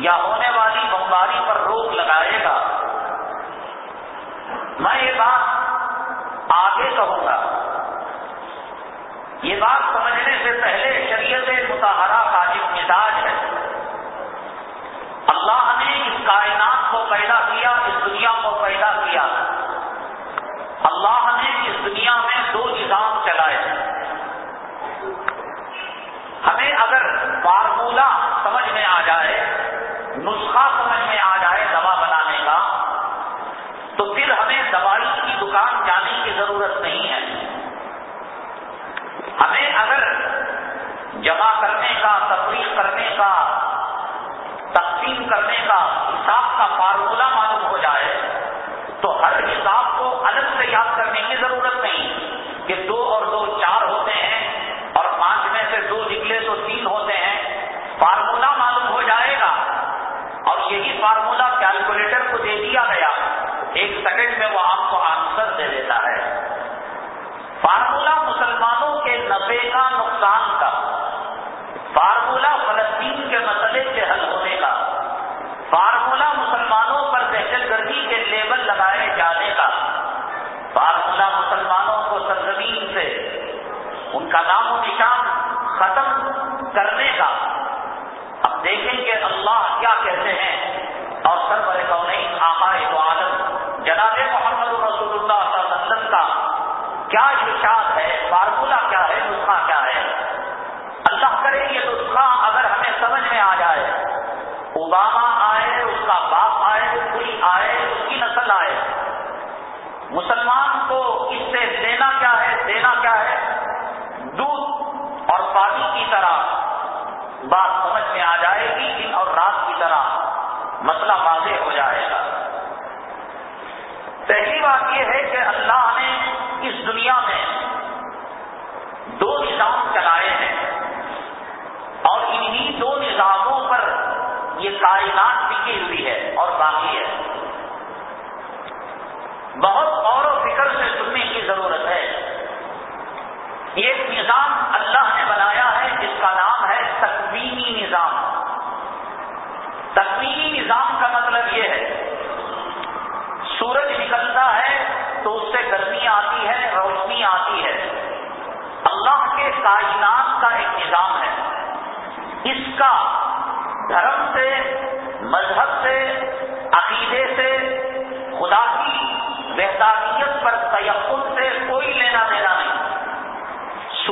یا ہونے والی بمباری پر روک لگائے گا۔ میں یہ بات آگے کہوں گا۔ یہ بات سمجھنے سے پہلے شریعت متحرہ کا جو مزاج ہے۔ اللہ نے اس کائنات کو پیدا کیا، اس دنیا کو پیدا کیا۔ اللہ نے اس دنیا میں دو نظام چلائے۔ ہمیں اگر فارمولہ سمجھ میں آ جائے جمع کرنے کا تفریح کرنے کا تقسیم کرنے کا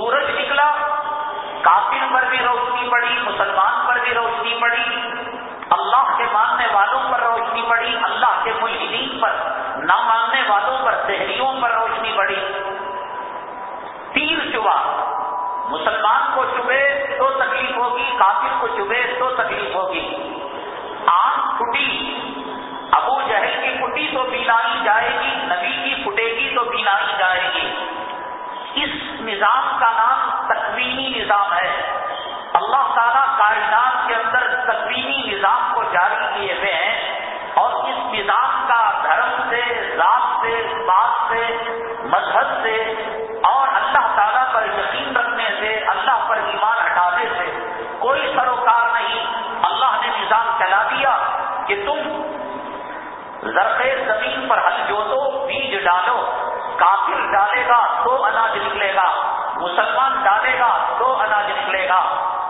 سورج نکلا، کافر پر بھی روشنی پڑی، مسلمان پر بھی روشنی پڑی، اللہ کے ماننے والوں پر روشنی پڑی، اللہ کے ملحدین پر، نہ ماننے والوں پر شہریوں پر روشنی پڑی۔ تیر چبا مسلمان کو چبے تو تکلیف ہوگی، کافر کو چبے تو تکلیف ہوگی۔ آنکھ پھٹی ابو جہل کی پھٹی تو بینائی جائے گی، نبی کی پھٹے گی تو بینائی جائے گی۔ نظام کا نام تکوینی نظام ہے۔ اللہ تعالیٰ کائنات کے اندر تکوینی نظام کو جاری کیے ہوئے ہیں اور اس نظام کا دھرم سے، ذات سے، بات سے، مذہب سے اور اللہ تعالیٰ پر یقین رکھنے سے، اللہ پر ایمان ہٹانے سے کوئی سروکار نہیں۔ اللہ نے نظام چلا دیا کہ تم زرخے زمین پر ہل جوتو، بیج ڈالو کافر ڈالے گا تو اناج نکلے گا، مسلمان ڈالے گا تو اناج نکلے گا۔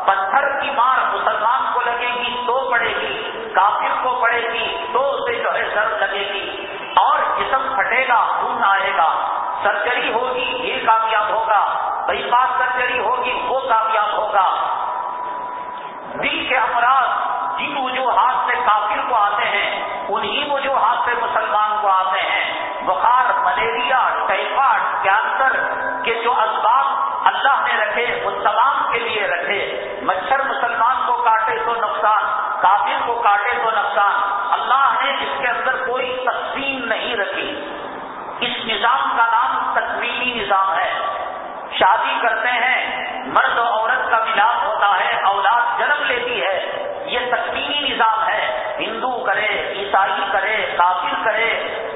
پتھر کی مار مسلمان کو لگے گی تو پڑے گی، کافر کو پڑے گی تو اسے جو ہے سر لگے گی۔ اور جسم پھٹے گا، خون آئے گا۔ سرجری ہوگی، یہ کامیاب ہوگا۔ بائی پاس سرجری ہوگی، وہ کامیاب ہوگا۔ دل کے امراض جن وجوہات سے کافر کو آتے ہیں، انہی وجوہات سے مسلمان کو آتے ہیں۔ بخار ملیریا ٹائیفائڈ کینسر کے جو اسباب اللہ نے رکھے وہ تمام کے لیے رکھے۔ مچھر مسلمان کو کاٹے تو نقصان، کافر کو کاٹے تو نقصان۔ اللہ نے اس کے اندر کوئی تقسیم نہیں رکھی۔ اس نظام کا نام تکوینی نظام ہے۔ شادی کرتے ہیں، مرد و عورت کا ملاپ ہوتا ہے، اولاد جنم لیتی ہے۔ یہ تکوینی نظام ہے۔ ہندو کرے عیسائی کرے کافر کرے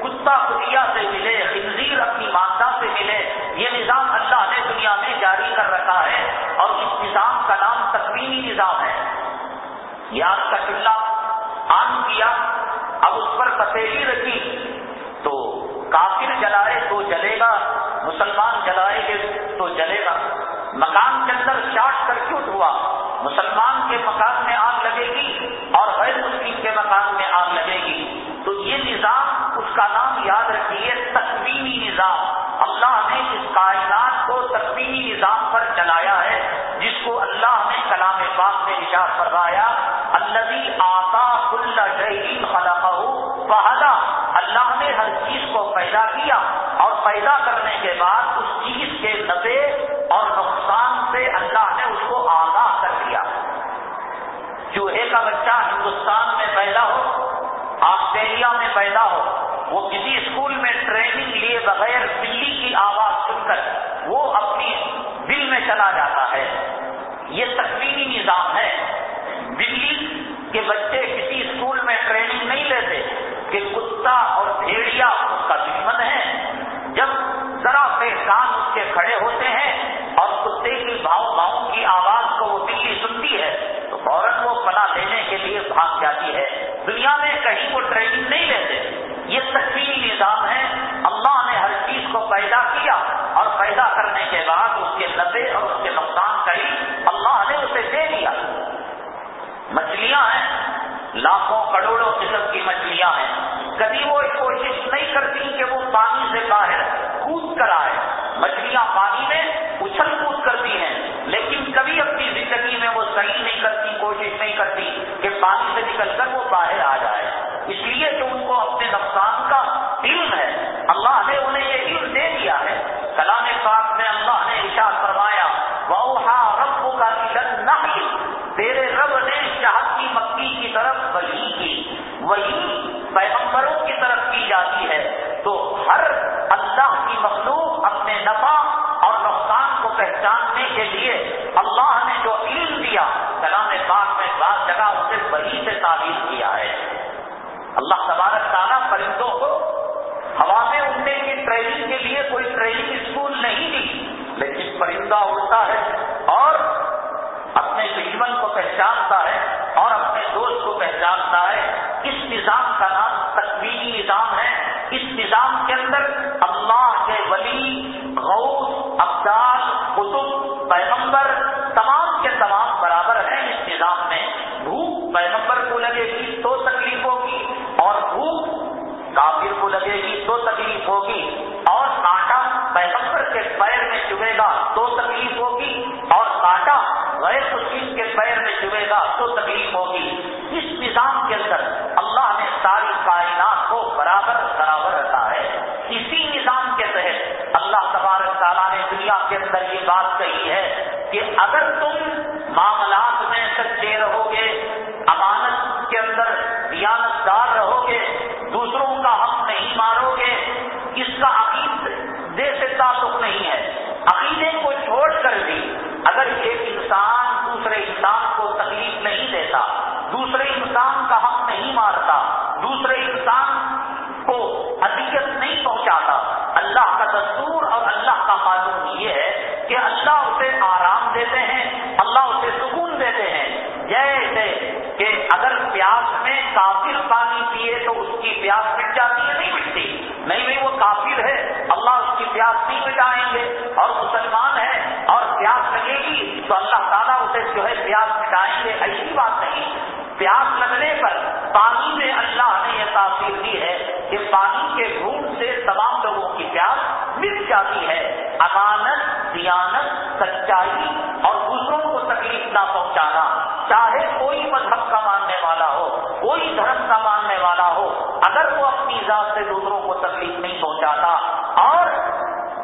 کتا کتیا سے ملے، خنزیر اپنی مادہ سے ملے، یہ نظام اللہ نے دنیا میں جاری کر رکھا ہے اور اس نظام کا نام تکوینی نظام ہے۔ یاد کا چلہ آن کیا، اب اس پر پتیلی رکھی، تو کافر جلائے تو جلے گا، مسلمان جلائے گے تو جلے گا۔ مکان چیز کو پیدا کیا اور پیدا کرنے کے بعد اس چیز کے نفے اور نقصان سے اللہ نے اس کو آگاہ کر دیا۔ چوہے کا بچہ ہندوستان میں پیدا ہو، آسٹریلیا میں پیدا ہو، وہ کسی اسکول میں ٹریننگ لیے بغیر بلی کی آواز سن کر وہ اپنی دل میں چلا جاتا ہے۔ یہ تکوینی نظام ہے۔ بلی کے بچے کسی اسکول میں ٹریننگ نہیں لیتے۔ کہ کتا اور بھیڑیا اس کا دشمن ہے۔ جب ذرا پہچان اس کے کھڑے ہوتے ہیں اور کتے کی بھاؤ بھاؤ کی آواز کو وہ بلی سنتی ہے، تو فوراً وہ پناہ لینے کے لیے بھاگ جاتی ہے۔ دنیا میں کہیں وہ ٹریننگ نہیں لیتے یہ تکوینی نظام ہے۔ اللہ نے ہر چیز کو پیدا کیا اور پیدا کرنے کے بعد اس کے نبے اور اس کے نقصان کری اللہ نے اسے دے دیا۔ مچھلیاں ہیں۔ لاکھوں کروڑوں قسم کی مچھلیاں ہیں۔ کبھی وہ کوشش نہیں کرتی کہ وہ پانی سے باہر کود کر آئے۔ مچھلیاں پانی میں اچھل کود کرتی ہیں، لیکن کبھی اپنی زندگی میں وہ صحیح نہیں کرتی، کوشش نہیں کرتی کہ پانی سے نکل کر وہ باہر آ جائے۔ اس لیے کہ ان کو اپنے نقصان کا علم ہے۔ اللہ نے انہیں یہ علم دے دیا ہے۔ کلام پاک میں اللہ نے اشاع فرمایا وہ رب کا تیرے رب نے شہد کی مکی کی طرف وہی کی وہی پیغمبروں کی طرف کی جاتی ہے، تو ہر اللہ کی مخلوق اپنے نفع اور نقصان کو پہچاننے کے لیے اللہ نے جو علم دیا، کلام پاک میں بعض جگہ اسے وہی سے تعبیر کیا ہے۔ اللہ تبارک تعالیٰ پرندوں کو ہوا میں اڑنے کی ٹریننگ کے لیے کوئی ٹریننگ اسکول نہیں دی، لیکن پرندہ اڑتا ہے اور اپنے دشمن کو پہچانتا ہے دوست کو پہچانتا ہے، اس نظام کا نام تقویلی نظام ہے۔ اس نظام کے اندر مٹ جاتی نہیں مٹتی نہیں بھائی وہ کافر ہے۔ اللہ اس کی پیاس نہیں مٹائیں گے۔ اور مسلمان ہے اور پیاس لگے گی تو اللہ تعالیٰ اسے جو ہے پیاس مٹائیں گے۔ ایسی بات نہیں۔ پیاس لگنے پر پانی میں اللہ نے یہ تاثیر دی ہے کہ پانی کے گھوم سے تمام لوگوں کی پیاس مٹ جاتی ہے۔ امانت، دیانت، سچائی اور دوسروں کو تکلیف نہ پہنچانا چاہے کوئی مذہب کا ماننے والا ہو کوئی دھرم کا ماننے والا ہو اگر وہ اپنی ذات سے دوسروں کو تکلیف نہیں پہنچاتا اور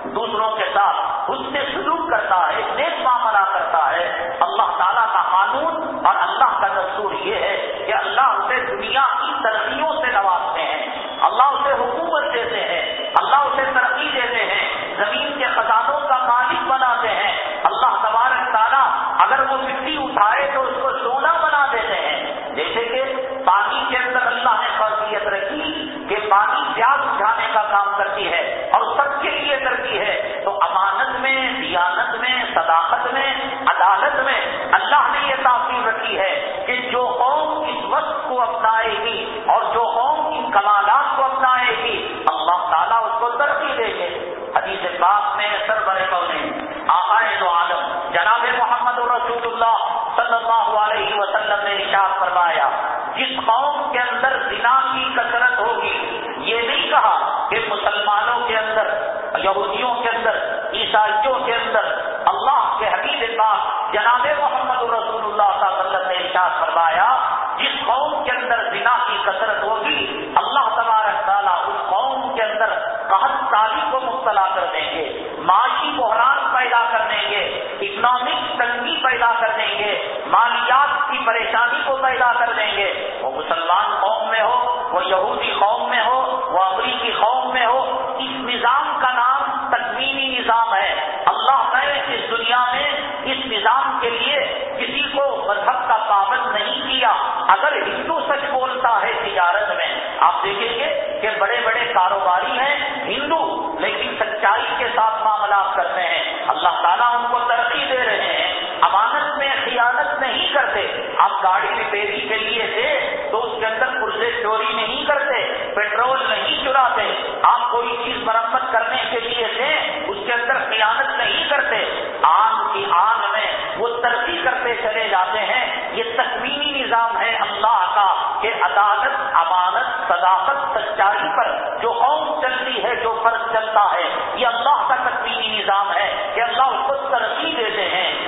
دوسروں کے ساتھ اس سے سلوک کرتا ہے نیک معاملہ کرتا ہے اللہ تعالیٰ کا قانون اور اللہ کا دستور یہ ہے کہ اللہ اسے دنیا کی ترقیوں سے نوازتے ہیں اللہ اسے حکومت دیتے ہیں اللہ اسے ترقی دیتے ہیں زمین کے خزانوں کا مالک بناتے ہیں اللہ تبارک تعالیٰ اگر وہ مٹی اٹھائے تو اس کو سونا بنا دیتے ہیں جیسے کہ پانی کے اندر اللہ نے خاصیت رکھی کہ پانی پیاس اٹھانے کا کام کرتی ہے اور سب کے لیے کرتی ہے تو امانت میں دیانت میں صداقت میں عدالت میں اللہ نے یہ تاثیر رکھی ہے کہ جو قوم اس وقت کو اپنائے گی اور جو قوم ان کمالات کو اپنائے گی اللہ تعالیٰ اس کو ترقی دے گے حدیث پاک میں سر بڑے پونے آئے تو عالم جناب محمد رسول اللہ صلی اللہ علیہ وسلم نے نشاد فرمایا جس قوم کے اندر زنا کی کثرت ہوگی یہ نہیں کہا کہ مسلمانوں کے اندر یہودیوں کے اندر عیسائیوں کے اندر اللہ کے حبیب پاک جناب محمد رسول اللہ صلی اللہ علیہ وسلم نے نشاد فرمایا جس قوم کے اندر زنا کی کثرت ہوگی اللہ تبارک تعالیٰ اس قوم کے اندر قحط سالی کو مبتلا کر دیں گے معاشی بحران پیدا کر دیں گے اکنامک تنگی پیدا کر دیں گے مالیات کی پریشانی کو پیدا کر دیں گے۔ وہ مسلمان قوم میں ہو، وہ یہودی قوم میں ہو، وہ امریکی قوم میں ہو، اس نظام کا نام تکوینی نظام ہے۔ اللہ نے اس دنیا میں اس نظام کے لیے کسی کو مذہب کا پابند نہیں کیا۔ اگر ہندو سچ بولتا ہے تجارت میں، آپ دیکھیں گے کہ بڑے بڑے کاروباری ہیں ہندو، لیکن سچائی کے ساتھ معاملات کرتے ہیں۔ اللہ تعالیٰ ان کو گاڑی ریپیری کے لیے تھے تو اس کے اندر پرزے چوری نہیں کرتے، پیٹرول نہیں چراتے آپ کوئی چیز مرمت کرنے کے لیے تھے، اس کے اندر خیانت نہیں کرتے آن کی آن میں وہ ترقی کرتے چلے جاتے ہیں۔ یہ تکوینی نظام ہے اللہ کا کہ عدالت، امانت، صداقت، سچائی پر جو قوم چلتی ہے، جو فرض چلتا ہے، یہ اللہ کا تکوینی نظام ہے کہ اللہ اس کو ترقی دیتے ہیں۔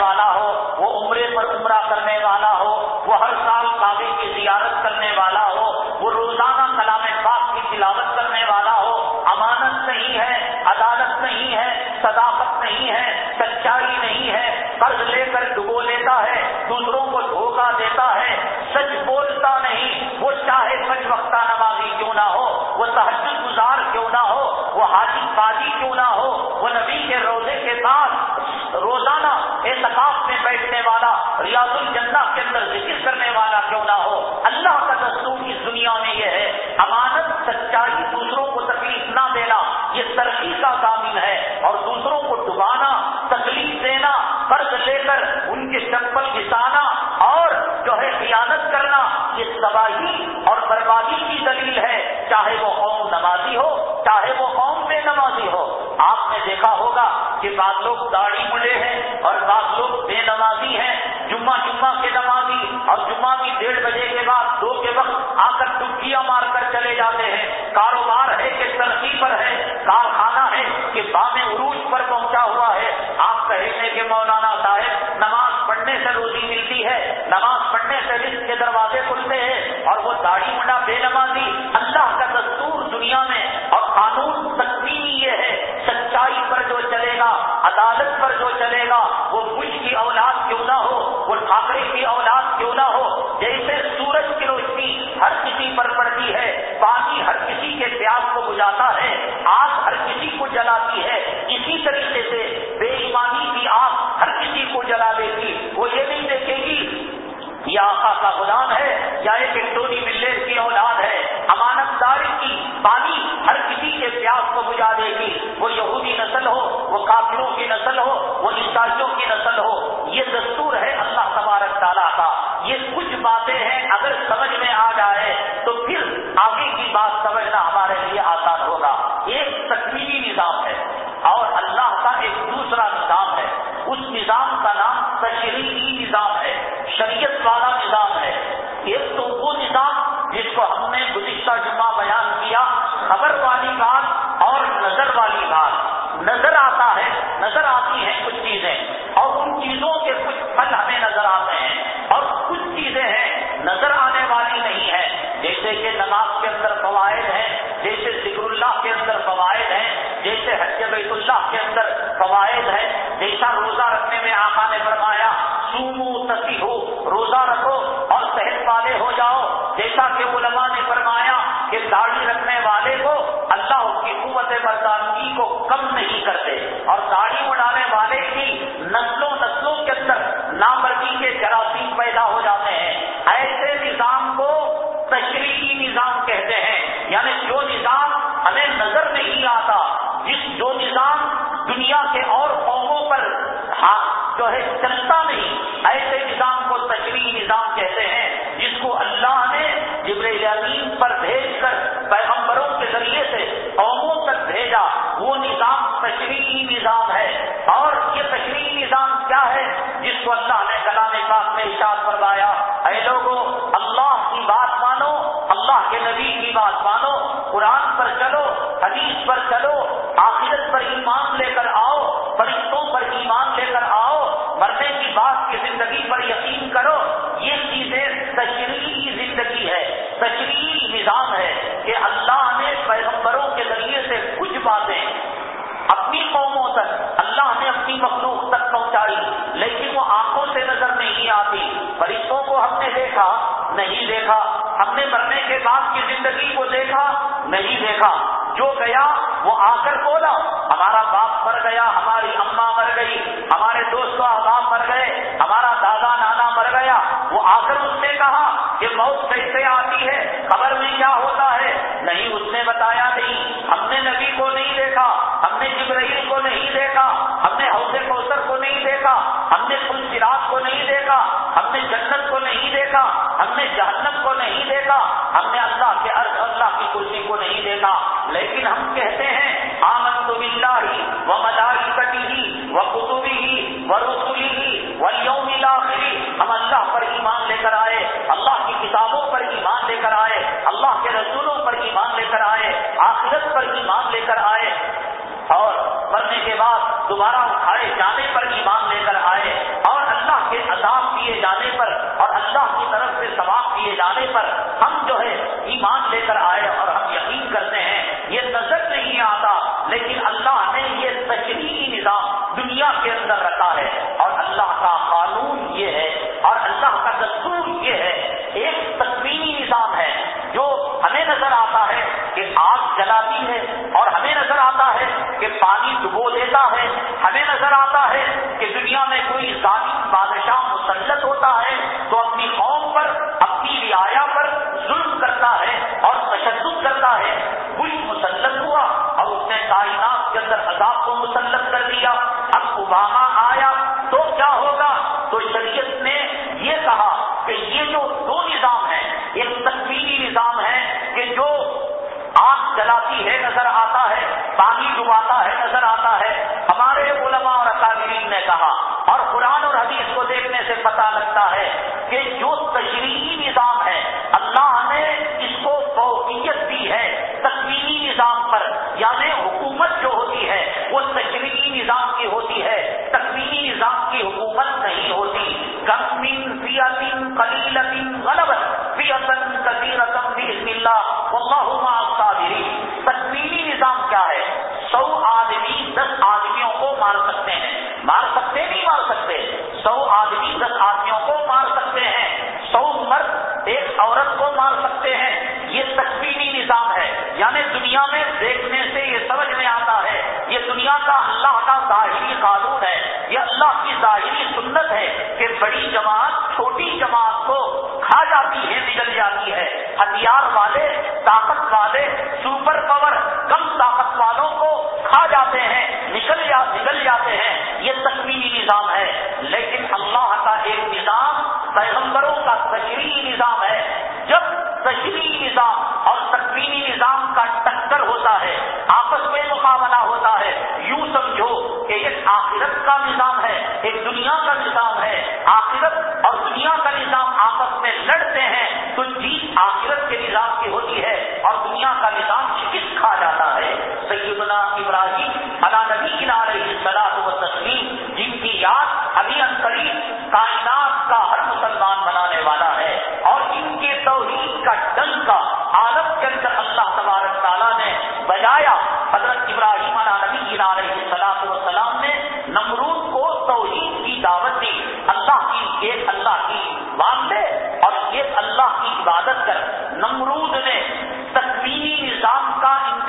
والا ہو، وہ عمرے پر عمرہ کرنے والا ہو، وہ ہر سال کعبے کی زیارت کرنے والا ہو، وہ روزانہ کلام پاک کی تلاوت کرنے والا ہو، امانت نہیں ہے، عدالت نہیں ہے، صداقت نہیں ہے، سچائی نہیں ہے، قرض لے کر ڈبو لیتا ہے، دوسروں کو دھوکہ دیتا ہے، سچ بولتا نہیں، وہ چاہے سچ وقتہ نمازی کیوں نہ ہو، وہ تحجد گزار کیوں نہ ہو، وہ حاجی بازی کیوں نہ ہو، وہ نبی کے روزے کے بعد روزانہ اعتکاف میں بیٹھنے والا ریاض الجنہ کے اندر ذکر کرنے والا کیوں نہ ہو؟ اللہ کا دستور اس دنیا میں یہ ہے، امانت سچائی دوسروں کو تکلیف نہ دینا، یہ ترقی کا ضامن ہے، اور دوسروں کو ڈبانا، تکلیف دینا قرض لے کر ان کے چپل گسانا اور جو ہے خیانت کرنا، یہ تباہی اور بربادی کی دلیل ہے۔ چاہے وہ قوم نمازی ہو، چاہے وہ قوم بے نمازی ہو۔ آپ نے دیکھا ہوگا کہ بعض لوگ داڑھی ملے ہیں داڑھی منڈا بے نمازی کا نام تشریحی نظام ہے، شریعت والا نظام ہے۔ ایک تو وہ نظام جس کو ہم نے گزشتہ جمعہ بیان کیا، خبر والی بات اور نظر والی بات۔ نظر آتا ہے، نظر آتی ہیں کچھ چیزیں، اور ان چیزوں کے کچھ پھل ہمیں نظر آتے ہیں۔ اور کچھ چیزیں ہیں، نظر آنے والی نہیں ہے۔ جیسے کہ نماز کے اندر فوائد ہیں، جیسے ذکر اللہ کے اندر فوائد ہیں، جیسے حج بیت اللہ کے اندر فوائد ہیں۔ جیسا روزہ رکھنے میں آقا نے فرمایا، سومو تسی ہو روزہ رکھو اور صحت والے ہو جاؤ۔ جیسا کہ علماء نے فرمایا کہ داڑھی رکھنے والے کو اللہ اس کی قوت برداشتگی کو کم نہیں کرتے اور داڑھی اڑانے والے کی نسلوں نسلوں کے اندر نامردی کے جراثیم پیدا ہو جاتے ہیں۔ ایسے نظام کو تشریحی نظام کہتے ہیں یعنی جو نظام ہمیں نظر نہیں آتا، جس جو نظام دنیا کے اور قوموں پر جو ہے چلتا نہیں، ایسے نظام کو تشریحی نظام کہتے ہیں، جس کو اللہ نے جبریل امین پر بھیج کر پیغمبروں کے ذریعے سے قوموں تک بھیجا، وہ نظام تشریحی نظام ہے۔ اور یہ تشریحی نظام کیا ہے؟ جس کو اللہ نے کلام پاک میں اشاد فرمایا، اے لوگوں اللہ کی بات مانو، اللہ کے نبی کی بات مانو، قرآن پر چلو حدیث پر چلو، آخرت پر ایمان لے کر آؤ، فرشتوں پر ایمان لے کر آؤ، مرنے کی بات کی زندگی پر یقین کرو، یہ چیزیں تشریحی زندگی ہے تشریحی نظام ہے کہ اللہ نے پیغمبروں کے ذریعے سے کچھ باتیں اپنی قوموں تک، اللہ نے اپنی مخلوق تک پہنچائی، لیکن وہ آنکھوں سے نظر نہیں آتی۔ فرشتوں کو ہم نے دیکھا، نہیں دیکھا۔ ہم نے مرنے کے بعد کی زندگی کو دیکھا، نہیں دیکھا۔ جو گیا وہ آ کر بولا ہمارا باپ مر گیا دنیا میں کوئی ظالم بادشاہ مسلط ہوتا ہے تو اپنی قوم پر، اپنی رعایا پر ظلم کرتا ہے اور تشدد کرتا ہے۔ کوئی مسلط ہوا اور اس نے کائنات کے اندر عذاب کو مسلط کر دیا۔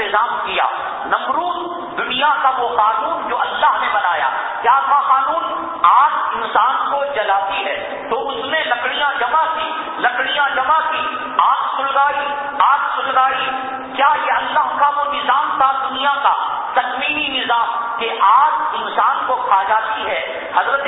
نظام کیا۔ نمرود، دنیا کا وہ قانون جو اللہ نے بنایا۔ کیا تھا قانون؟ آج انسان کو جلاتی ہے۔ تو اس نے لکڑیاں جمع کی، لکڑیاں جمع کی، آگ سلگائی آگ سلگائی۔ کیا یہ اللہ کا وہ نظام تھا دنیا کا؟ تکمیلی نظام کہ آگ انسان کو کھا جاتی ہے۔ حضرت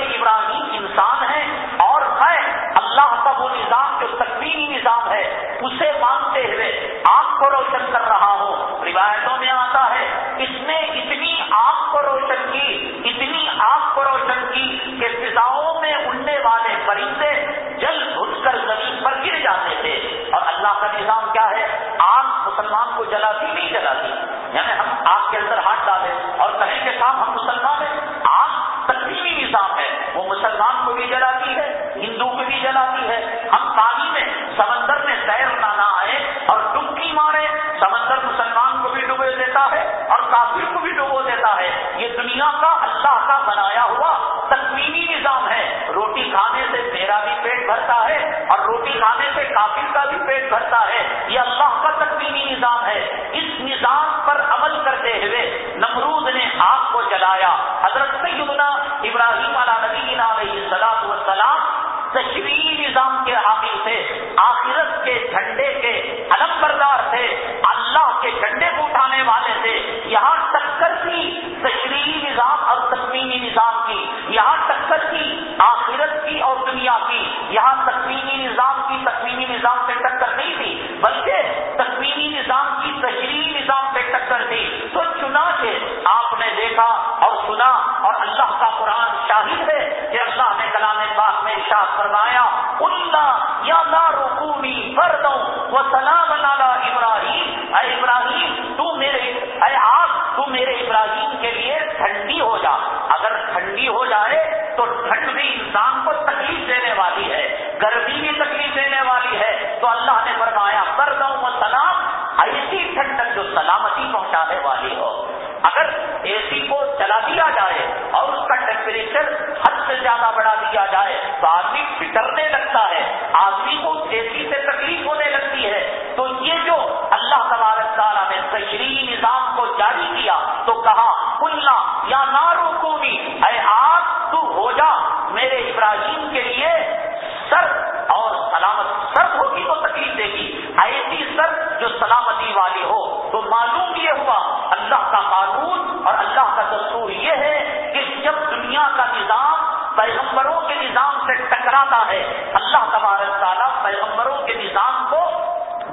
کراتا ہے۔ اللہ تبارک تعالیٰ پیغمبروں کے نظام کو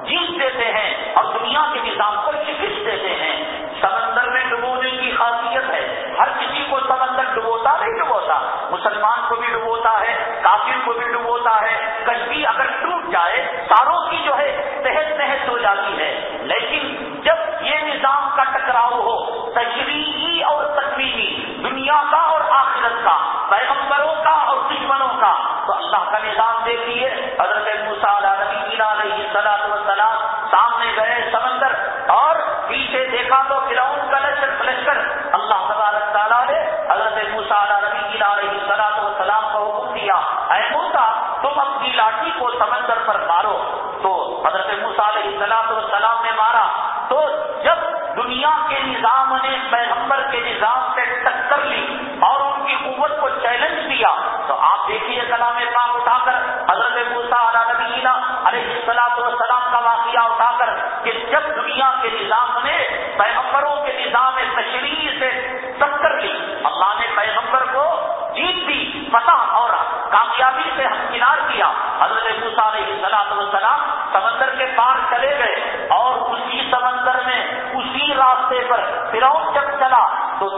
جیت دیتے ہیں اور دنیا کے نظام کو شکست دیتے ہیں۔ سمندر میں ڈبونے کی خاصیت ہے۔ ہر کسی کو سمندر ڈبوتا نہیں ڈبوتا۔ مسلمان کو بھی ڈبوتا ہے، کافر کو بھی ڈبوتا ہے۔ کشتی اگر ٹوٹ جائے ساروں کی جو ہے تحت تحت ہو جاتی ہے۔ لیکن جب یہ نظام کا ٹکراؤ ہو تشریحی اور تقریبی دنیا کا اور آخرت کا دیتی ہے حضرت مسال آدمی اینا رہی سلاد و سلام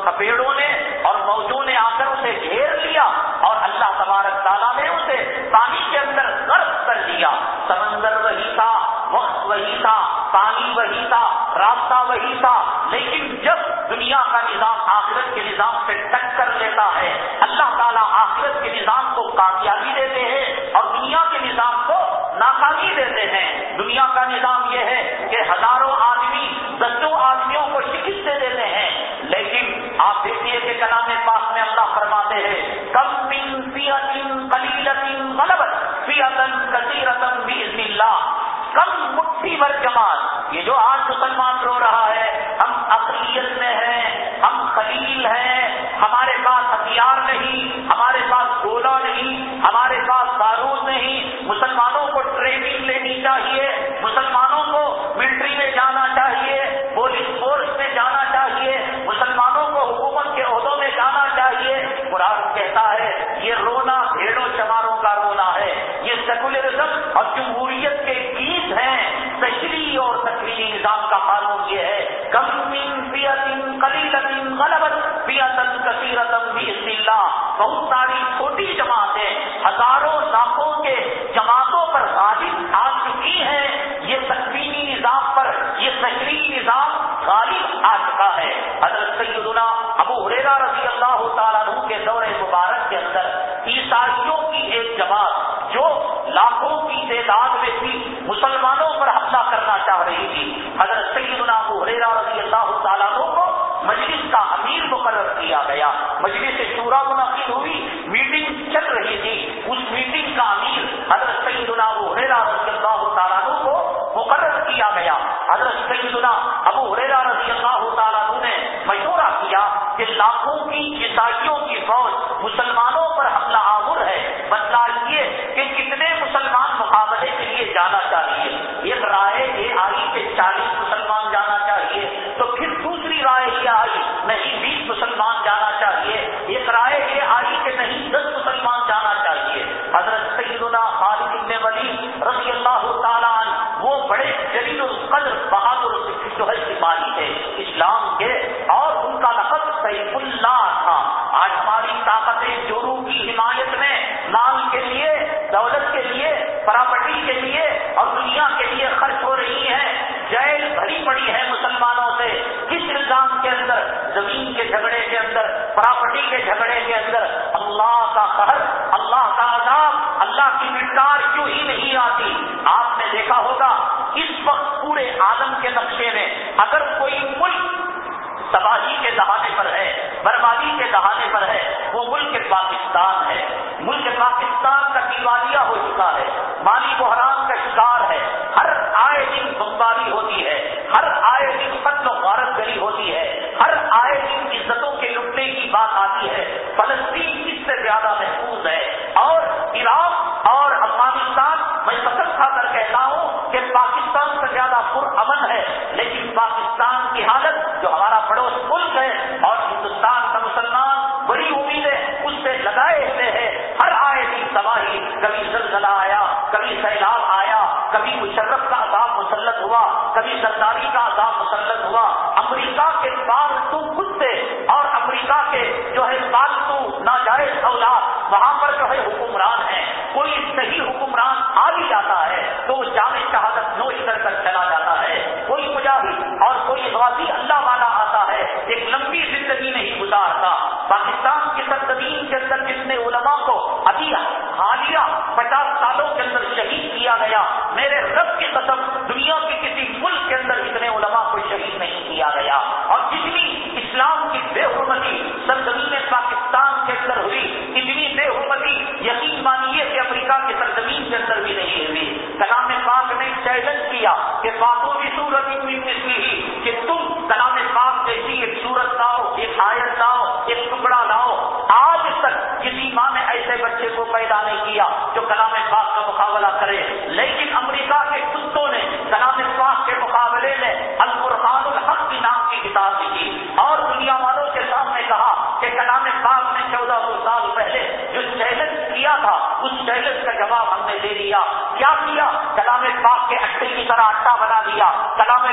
کو تھپیڑوں اور تکمیلی نظام کا قانون یہ ہے۔ کم غلبت فیتن کثیرتم بھی بہت ساری چھوٹی جماعتیں ہزاروں لاکھوں کے جماعتوں پر غالب آ چکی ہیں۔ یہ تقسیمی نظام پر، یہ تحریری نظام غالب آ چکا ہے۔ حضرت سیدنا ابو حریرا رضی اللہ تعالیٰ عنہ کے دور مبارک کے اندر، عیسائیوں کی ایک جماعت جو لاکھوں کی تعداد میں تھی مسلمانوں پر حملہ کرنا چاہ رہی تھی۔ حضرت سیدنا ابو حریرا رضی اللہ تعالیٰ کو مجلس کا امیر مقرر کیا گیا۔ مجلس سے شورا منعقد ہوئی میٹنگ چل رہی تھی۔ اس میٹنگ کا امیر حضرت سیدنا ابو حریرا رضی اللہ تعالیٰ کو مقرر کیا گیا۔ حضرت سیدنا ابو حریرا پراپرٹی کے جھگڑے کے اندر اللہ کا قہر، اللہ کا عذاب، اللہ کی نکار کیوں ہی نہیں آتی۔ آپ نے دیکھا ہوگا، اس وقت پورے عالم کے نقشے میں اگر کوئی ملک تباہی کے دہانے پر ہے، بربادی کے دہانے پر ہے، وہ ملک پاکستان بھی اللہ والا آتا ہے، ایک لمبی زندگی نہیں گزارتا۔ پاکستان کی سرزمین کے اندر جس نے علماء کو ابھی حالیہ پچاس سالوں کے اندر شہید کیا گیا، میرے رب کی قسم، دنیا کی چیلنج کیا کہ فاتو کی صورت اتنی ہی کہ تم کلام پاک جیسی ایک صورت لاؤ ایک آیت لاؤ ایک ٹکڑا لاؤ آج تک کسی ماں نے ایسے بچے کو پیدا نہیں کیا جو کلام پاک کا مقابلہ کرے. لیکن امریکہ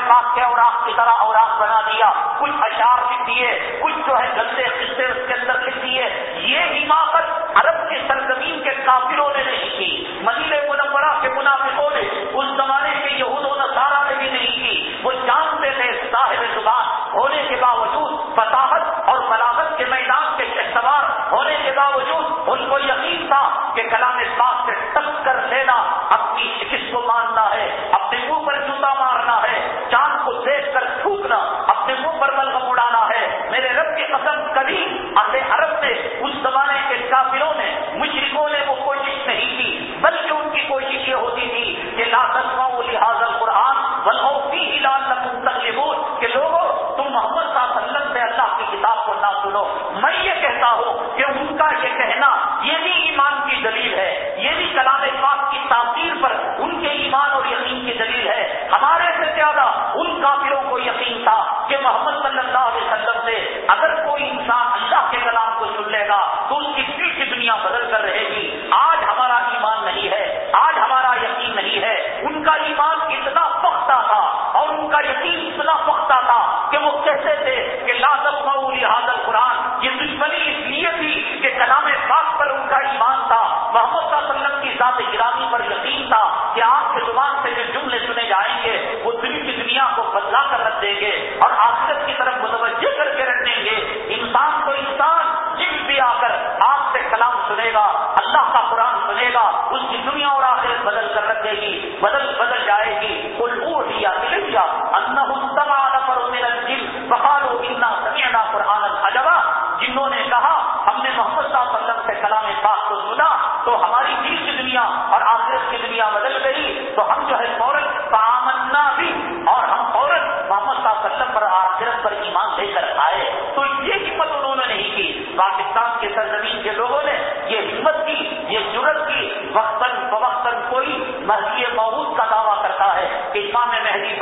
اللہ کے اوراق کی طرح اوراق بنا دیا۔ کچھ اشار لکھ دیے، کچھ جو ہے گندے قصے اس کے اندر لکھ دیے۔ یہ حماقت عرب کی سرزمین کے کافروں نے نہیں کی۔ مدینہ منورہ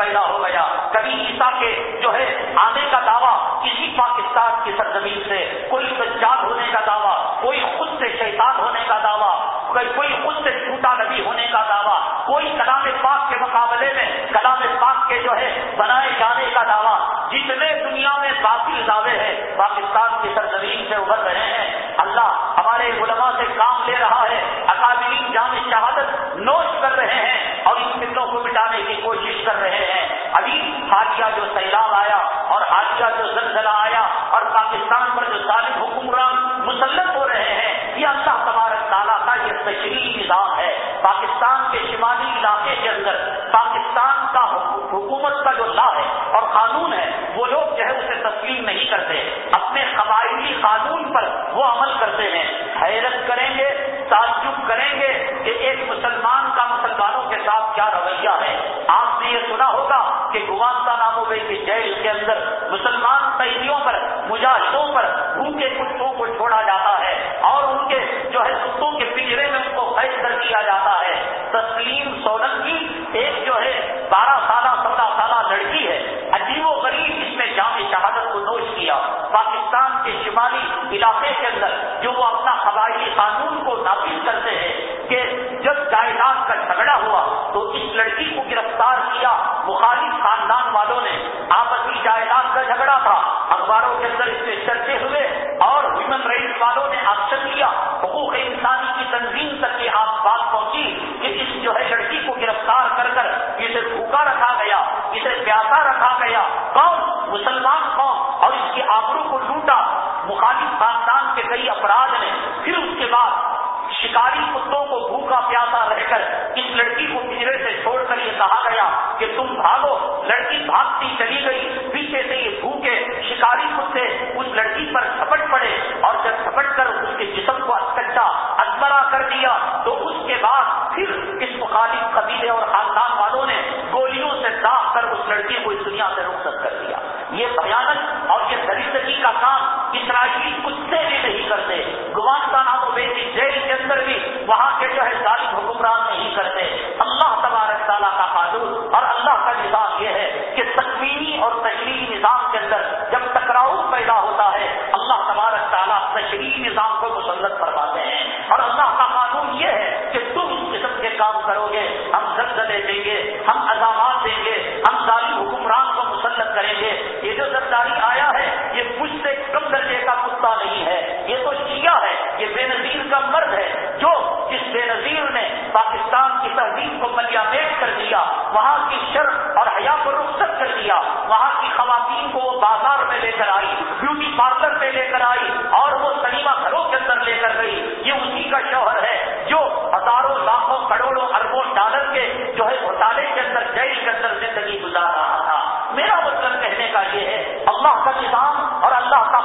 پیدا ہو گیا۔ کبھی عیسا کے جو ہے آنے کا دعویٰ کسی پاکستان کی سرزمین سے، کوئی سجاد ہونے کا دعویٰ، کوئی خود سے شیطان ہونے کا دعویٰ، کوئی خود سے جھوٹا نبی ہونے کا دعویٰ، کوئی کلام پاک کے مقابلے میں کلام پاک کے جو ہے بنائے جانے کا دعویٰ۔ جتنے دنیا میں باقی دعوے ہیں، پاکستان کی سرزمین سے ابھر رہے ہیں۔ اللہ ہمارے علماء سے کام لے رہا ہے۔ اکادمی جان شہادت نوش کر رہے ہیں اور ان فکروں کو مٹانے کی کوشش کر رہے ہیں۔ ابھی حالیہ جو سیلاب آیا اور حالیہ جو زلزلہ آیا اور پاکستان پر جو طالب حکمران مسلط ہو رہے ہیں، یہ اللہ تبارک تعالیٰ کا یہ تشریح نظام ہے۔ پاکستان کے شمالی علاقے کے اندر پاکستان کا حکومت کا جو لا ہے اور قانون ہے، وہ لوگ جو ہے اسے تسلیم نہیں کرتے۔ اپنے قبائلی قانون پر وہ عمل کرتے ہیں۔ حیرت کریں گے، تعجب کریں گے کہ ایک مسلمان کا علاقے کے اندر جو وہ اپنا قبائلی قانون کو نافذ کرتے ہیں کہ جب جائیداد کا جھگڑا ہوا تو اس لڑکی کو گرفتار کیا، مخالف خاندان والوں نے۔ آپسی جائیداد کا جھگڑا تھا۔ اخباروں کے اندر اس سے چرچے ہوئے اور ہیومن رائٹس والوں نے آپشن کیا حقوق انسانی کی تنظیم تک یہ آپ بات پہنچی کہ اس جو ہے لڑکی کو گرفتار کر کر اسے بھوکا رکھا گیا، اسے پیاسا رکھا گیا۔ کون؟ مسلمان قوم اور اس کی آبرو کو لوٹا۔ مخالف کے کئی افراد نے پھر اس کے بعد شکاری کتوں کو بھوکا پیاسا رہ کر اس لڑکی کو پنجرے سے چھوڑ کر یہ کہا گیا کہ تم بھاگو، لڑکی بھاگتی چلی گئی، پیچھے سے یہ بھوکے شکاری کتے اس لڑکی پر جھپٹ پڑے اور جب چھپٹ کر اس کے جسم کو اچھا ادبرا کر دیا تو اس کے بعد پھر اس مخالف قبیلے اور خاندان والوں نے گولیوں سے داغ کر اس لڑکی کو اس دنیا سے رخصت کر دیا یہ بھیانک اور یہ درستگی کا کام اسرائیلی کتے بھی نہیں کرتے نظام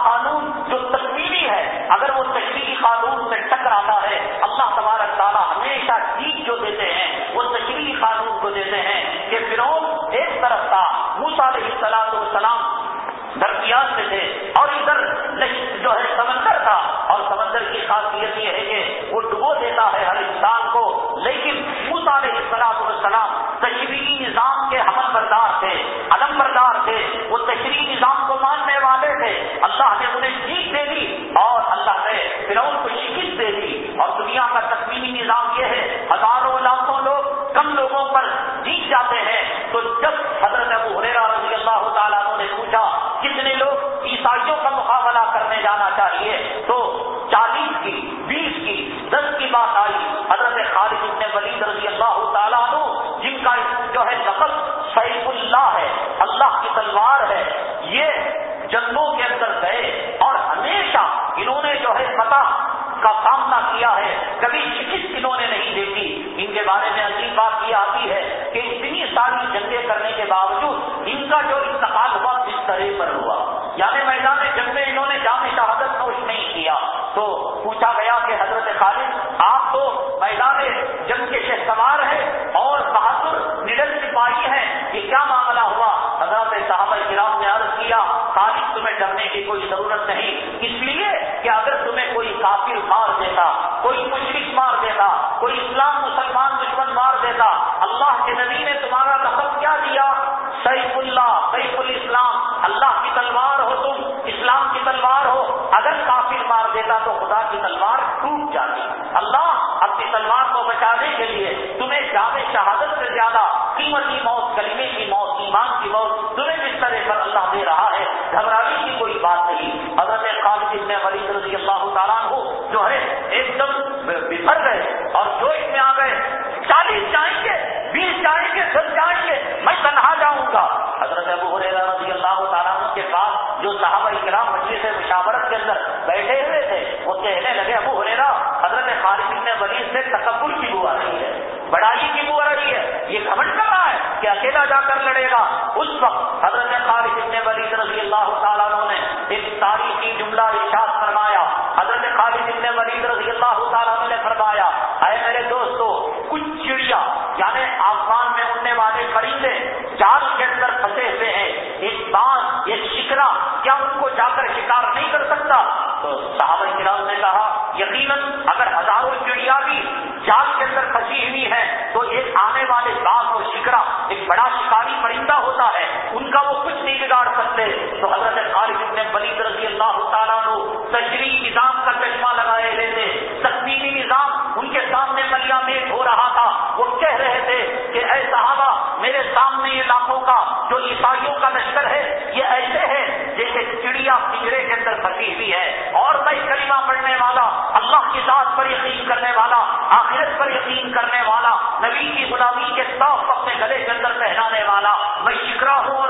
شہادت سے زیادہ قیمتی موت، کلمے کی موت، ایمان کی موت تمہیں جس طرح پر اللہ دے رہا ہے، گھبرانے کی کوئی بات نہیں۔ حضرت خالد ابن ولید رضی اللہ تعالیٰ کو جو ہے، ایک دم بفر گئے اور جوش میں آ گئے، چالیس جائیں گے، بیس جائیں گے، دس جائیں گے، میں تنہا جاؤں گا۔ حضرت ابو حریرہ رضی اللہ تعالیٰ کے پاس جو صحابہ کرام مجلس مشاورت کے اندر بیٹھے ہوئے تھے، وہ کہنے لگے، ابو حریرہ حضرت خالد ابن ولید سے تکبر کی بو آ رہی ہے۔ بڑائی کی بو رہی ہے، یہ گھمنڈ کر رہا ہے کہ اکیلا جا کر لڑے گا۔ اس وقت حضرت خالد ابن ولید رضی اللہ تعالیٰ نے ایک تاریخی جملہ ارشاد فرمایا۔ حضرت خالد ابن ولید رضی اللہ تعالیٰ نے فرمایا، اے میرے دوستو، کچھ چڑیا یعنی آسمان میں اڑنے والے پرندے جال کے اندر پھنسے ہوئے ہیں۔ ایک بانس ایک شکرا، کیا ان کو جا کر شکار نہیں کر سکتا؟ تو صحابہ کرام نے کہا، یقیناً اگر ہزاروں چڑیا بھی ان کا وہ کچھ نہیں بگاڑ سکتے۔ تو حضرت خالد ابن ولید رضی اللہ تعالیٰ تشریح نظام کا چشمہ لگائے رہے تھے۔ تقسیمی نظام ان کے سامنے ملیا میٹ ہو رہا تھا۔ وہ کہہ رہے تھے کہ اے صحابہ، میرے سامنے یہ لاکھوں کا جو عیسائیوں کا لشکر ہے، یہ ایسے ہے جیسے چڑیا پنجرے کے اندر پھنسی ہوئی ہے۔ اور میں کلمہ پڑھنے والا اللہ کی ذات پر یقین آخرت پر یقین کرنے والا، نبی کی غلامی کے ساتھ اپنے گلے کے اندر پہنانے والا، میں شکرا ہوں اور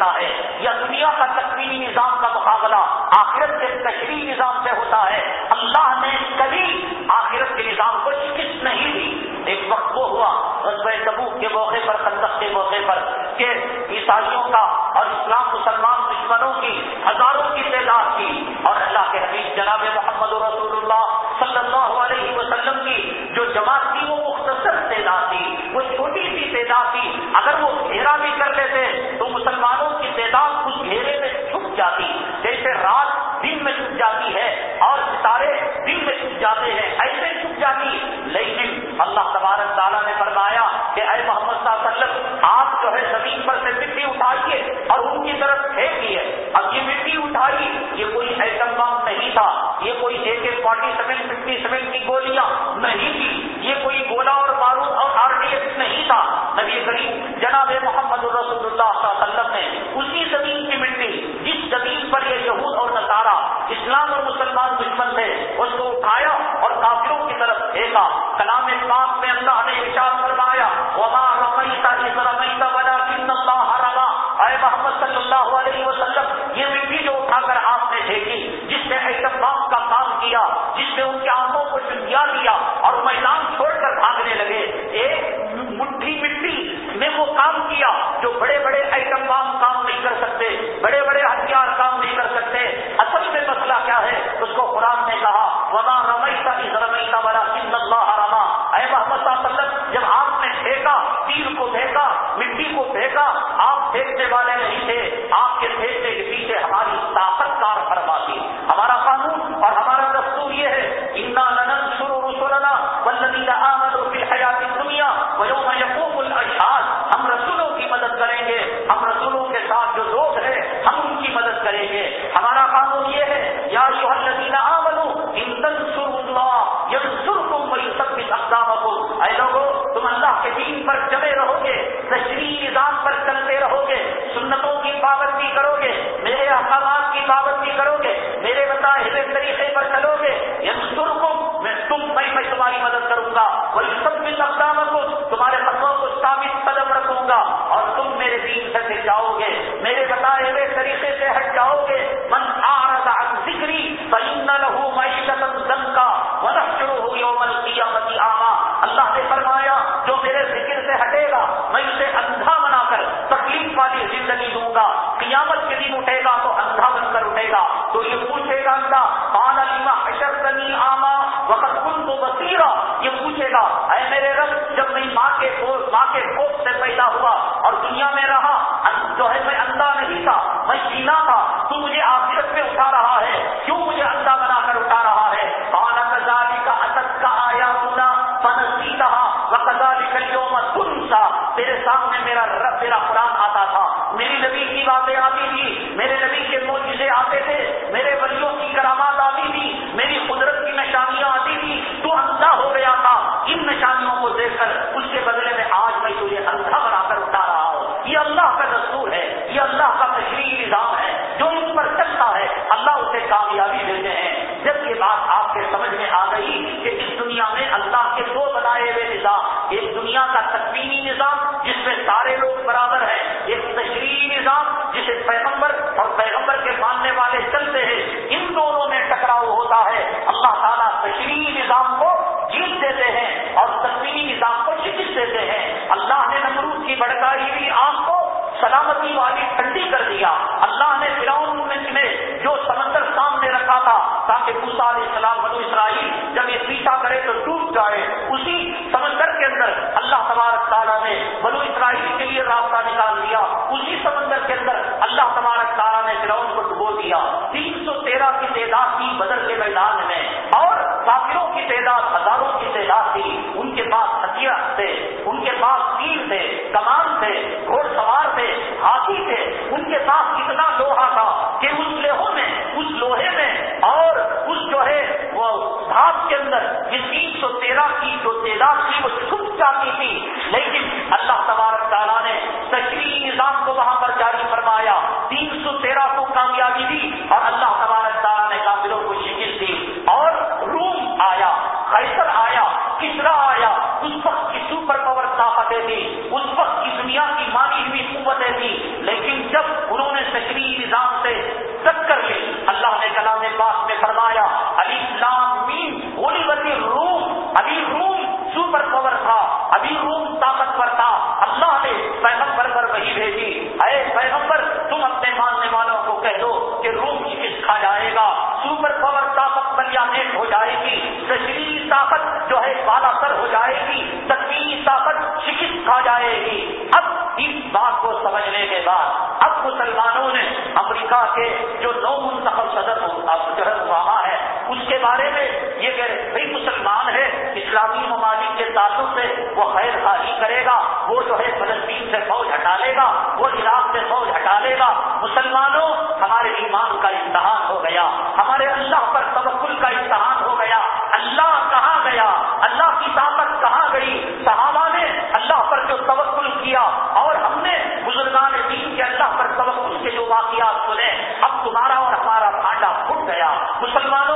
ہوتا ہے یا دنیا کا تقویمی نظام کا مقابلہ، آخرت کے تشریح نظام سے ہوتا ہے۔ اللہ نے کبھی آخرت کے نظام کو شکست نہیں دی۔ ایک وقت وہ ہوا غزبۂ تبوک کے موقع پر خندق کے موقع پر، کہ عیسائیوں کا اور اسلام مسلمان دشمنوں کی، ہزاروں کی تعداد تھی اور اللہ کے حبیب جناب محمد رسول اللہ صلی اللہ علیہ وسلم کی جو جماعت تھی، وہ مختصر تعداد تھی، وہ چھوٹی سی تعداد تھی۔ اگر وہ گھیرا بھی کی طرف پھینک ہے اب یہ مٹی اٹھائی، یہ کوئی ایٹم بم نہیں تھا۔ یہ کوئی اے کے فورٹی سیون ففٹی سیون کی گولیاں نہیں تھی یہ کوئی گولا اور بارود اور آر ڈی ایس نہیں تھا۔ نبی کریم جناب محمد الرسول اللہ صلی اللہ علیہ وسلم نے اسی زمین کی مٹی، جس زمین پر یہ یہود اور نسارا اسلام اور مسلمان دشمن تھے، اس کو اٹھایا اور کافروں کی طرف پھینکا۔ کلام پاک میں اللہ نے ارشاد فرمایا، وما رمیتا اس رمیتا بنا جو بڑے بڑے بالله کامیابی تھی۔ میرے نبی کے موجود سے آتے تھے میرے ولیوں بڑکائی ہوئی آنکھ کو سلامتی والی ٹھنڈی کر دیا۔ اللہ نے فراؤن میں جو سمندر سامنے رکھا تھا، تاکہ علیہ السلام بنو اسرائیل جب یہ پیچھا کرے تو ڈوب جائے۔ ابھی روم طاقتور تھا۔ اللہ نے پیغمبر پر وہی بھیجی۔ اے پیغمبر، تم اپنے ماننے والوں کو کہہ دو کہ روم شکست کھا جائے گا۔ سپر پاور طاقت بنیا نیٹ ہو جائے گی۔ تشریح طاقت جو ہے بالا سر ہو جائے گی۔ تقریری طاقت شکست کھا جائے گی۔ اب اس بات کو سمجھنے کے بعد اب مسلمانوں نے امریکہ کے جو نو منتخب صدر جو ہے اس کے بارے میں یہ کہ بھائی مسلمان ہے، اسلامی ممالک کے تعلق سے وہ خیر خاصی کرے گا، وہ جو ہے فلسطین سے فوج ہٹا لے گا، وہ عراق سے فوج ہٹا لے گا۔ مسلمانوں، ہمارے ایمان کا امتحان ہو گیا، ہمارے اللہ پر توکل کا امتحان ہو گیا۔ اللہ کہاں گیا؟ اللہ کی طاقت کہاں گئی؟ صحابہ نے اللہ پر جو توکل کیا اور ہم نے بزرگان دین کے اللہ پر توکل کے جو واقعات سنے، اب تمہارا اور ہمارا بھانڈا پھٹ گیا۔ مسلمانوں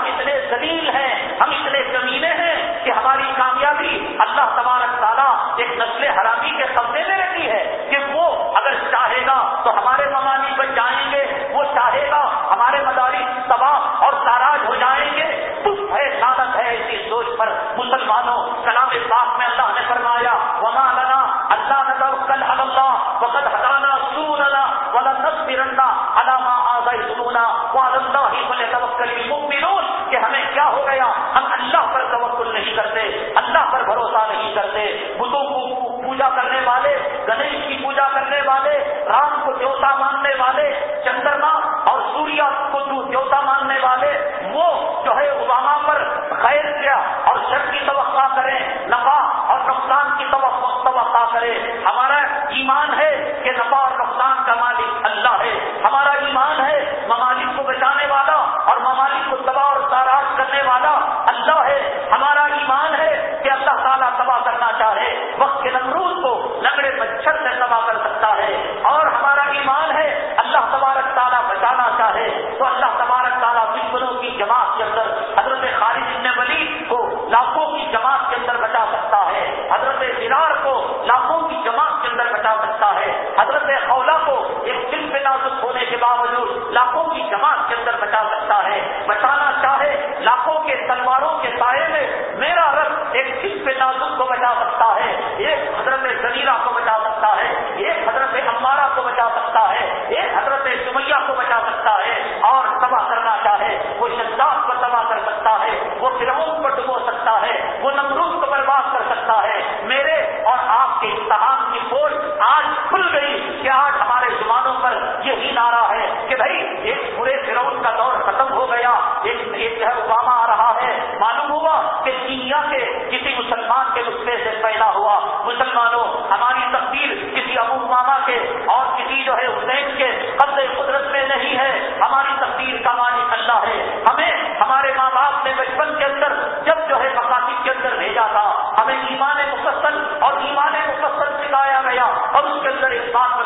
ہم اتنے زلیل ہیں، ہم اتنے زمینیں ہیں کہ ہماری کامیابی اللہ تبارک تعالیٰ ایک نسل حرامی کے قبضے میں رہتی ہے کہ وہ اگر چاہے گا تو ہمارے ممالک پر جائیں گے، وہ چاہے گا ہمارے مدارس تباہ اور تاراج ہو جائیں گے۔ کچھ ہے سادت ہے اسی سوچ پر مسلمانوں، کلام پاک میں اللہ نے فرمایا، وما لنا اللہ نظر کل اللہ وقت ہٹانا سوننا ولا نصبرنا علامہ آگئی سونا وعلى ہی فليتوكل المؤمنون کیا ہو گیا؟ ہم اللہ پر توکل نہیں کرتے، اللہ پر بھروسہ نہیں کرتے۔ بتوں کو پوجا کرنے والے، گنیش کی پوجا کرنے والے، رام کو دیوتا ماننے والے، چندرما اور سوریا کو دیوتا ماننے والے، وہ جو ہے اوباما پر خیر کیا اور شر کی توقع کریں نفا اور نقصان کی توقع کرے ہمارا ایمان ہے کہ نفا اور نقصان کا مالک اللہ ہے ہمارا ایمان ہے ممالک کو بچانے والا اور ممالک کو تباہ اور تاراج کرنے والا اللہ ہے ہمارا ایمان ہے کہ اللہ تعالیٰ تباہ کرنا چاہے وقت کے نمرود کو لگڑے مچھر سے تباہ کر سکتا ہے اور ہمارا ایمان ہے اللہ تبارک تعالیٰ بچانا چاہے تو اللہ تبارک تعالیٰ دشمنوں کی جماعت کے اندر حضرت خالد ابن ولید کو لاکھوں کی جماعت کے اندر بچا سکتا ہے حضرت زرار کو لاکھوں کی جماعت کے اندر بچا سکتا ہے حضرت خولا کو ایک دل پہ نازک ہونے کے باوجود لاکھوں کی جماعت کے اندر بچا سکتا ہے بچانا چاہے لاکھوں کے تلواروں کے سائے میں میرا رب ایک دل پہ نازک کو بچا سکتا ہے ایک حضرت زلیرہ کو بچا سکتا ہے ایک حضرت امارا کو بچا سکتا ہے ایک حضرت سمیا کو بچا سکتا ہے اور تباہ کرنا چاہے وہ شداد کو تباہ کر سکتا ہے وہ فرعون کو ڈبو سکتا ہے وہ نمرود کو برباد کر سکتا ہے میرے اور آپ کے امتحان کی فوج آج کھل گئی کہ آج ہمارے زبانوں پر یہی نعرہ ہے کہ بھائی ایک برے فرون کا دور ختم ہو گیا ایک جو ہے اوباما آ رہا ہے معلوم ہوا کہ دنیا کے کسی مسلمان کے نسخے سے پیدا ہوا مسلمانوں ہماری تقدیر کسی ابو ماما کے اور کسی جو ہے حسین کے قبض قدرت میں نہیں ہے ہماری تقدیر کا مالک اللہ ہے ہمیں ہمارے ماں باپ نے بچپن کے اندر جب جو ہے مقاصد کے اندر بھیجا تھا ہمیں ایمان مسلسل اور ایمان مسلسل سکھایا گیا اور اس کے اندر ایک بات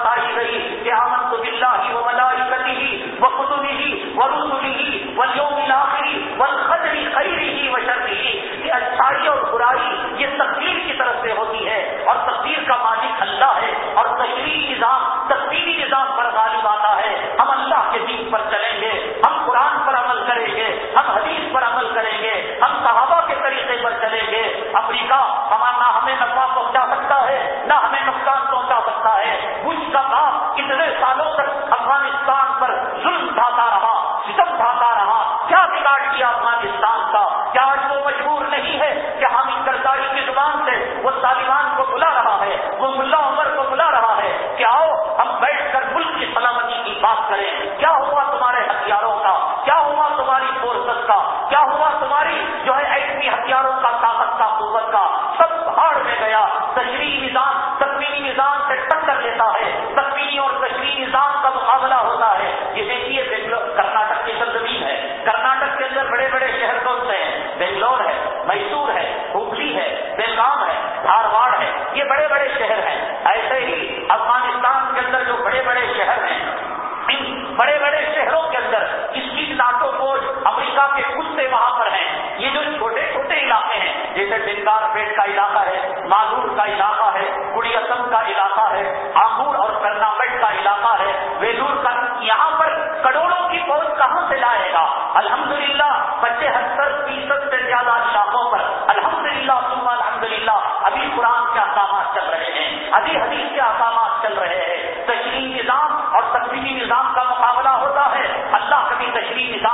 کا علاقہ ہے کڑی کا علاقہ ہے، آمور اور کرناپٹ کا علاقہ ہے۔ ویلور کا یہاں پر کروڑوں کی فوج کہاں سے لائے گا؟ الحمدللہ، پچہتر فیصد سے زیادہ شاخوں پر۔ الحمدللہ للہ الحمد للہ ابھی قرآن کے احکامات چل رہے ہیں۔ ابھی حدیث کے احکامات چل رہے ہیں۔ تشریح نظام اور تقریبی نظام کا مقابلہ ہوتا ہے۔ اللہ کبھی تشریح نظام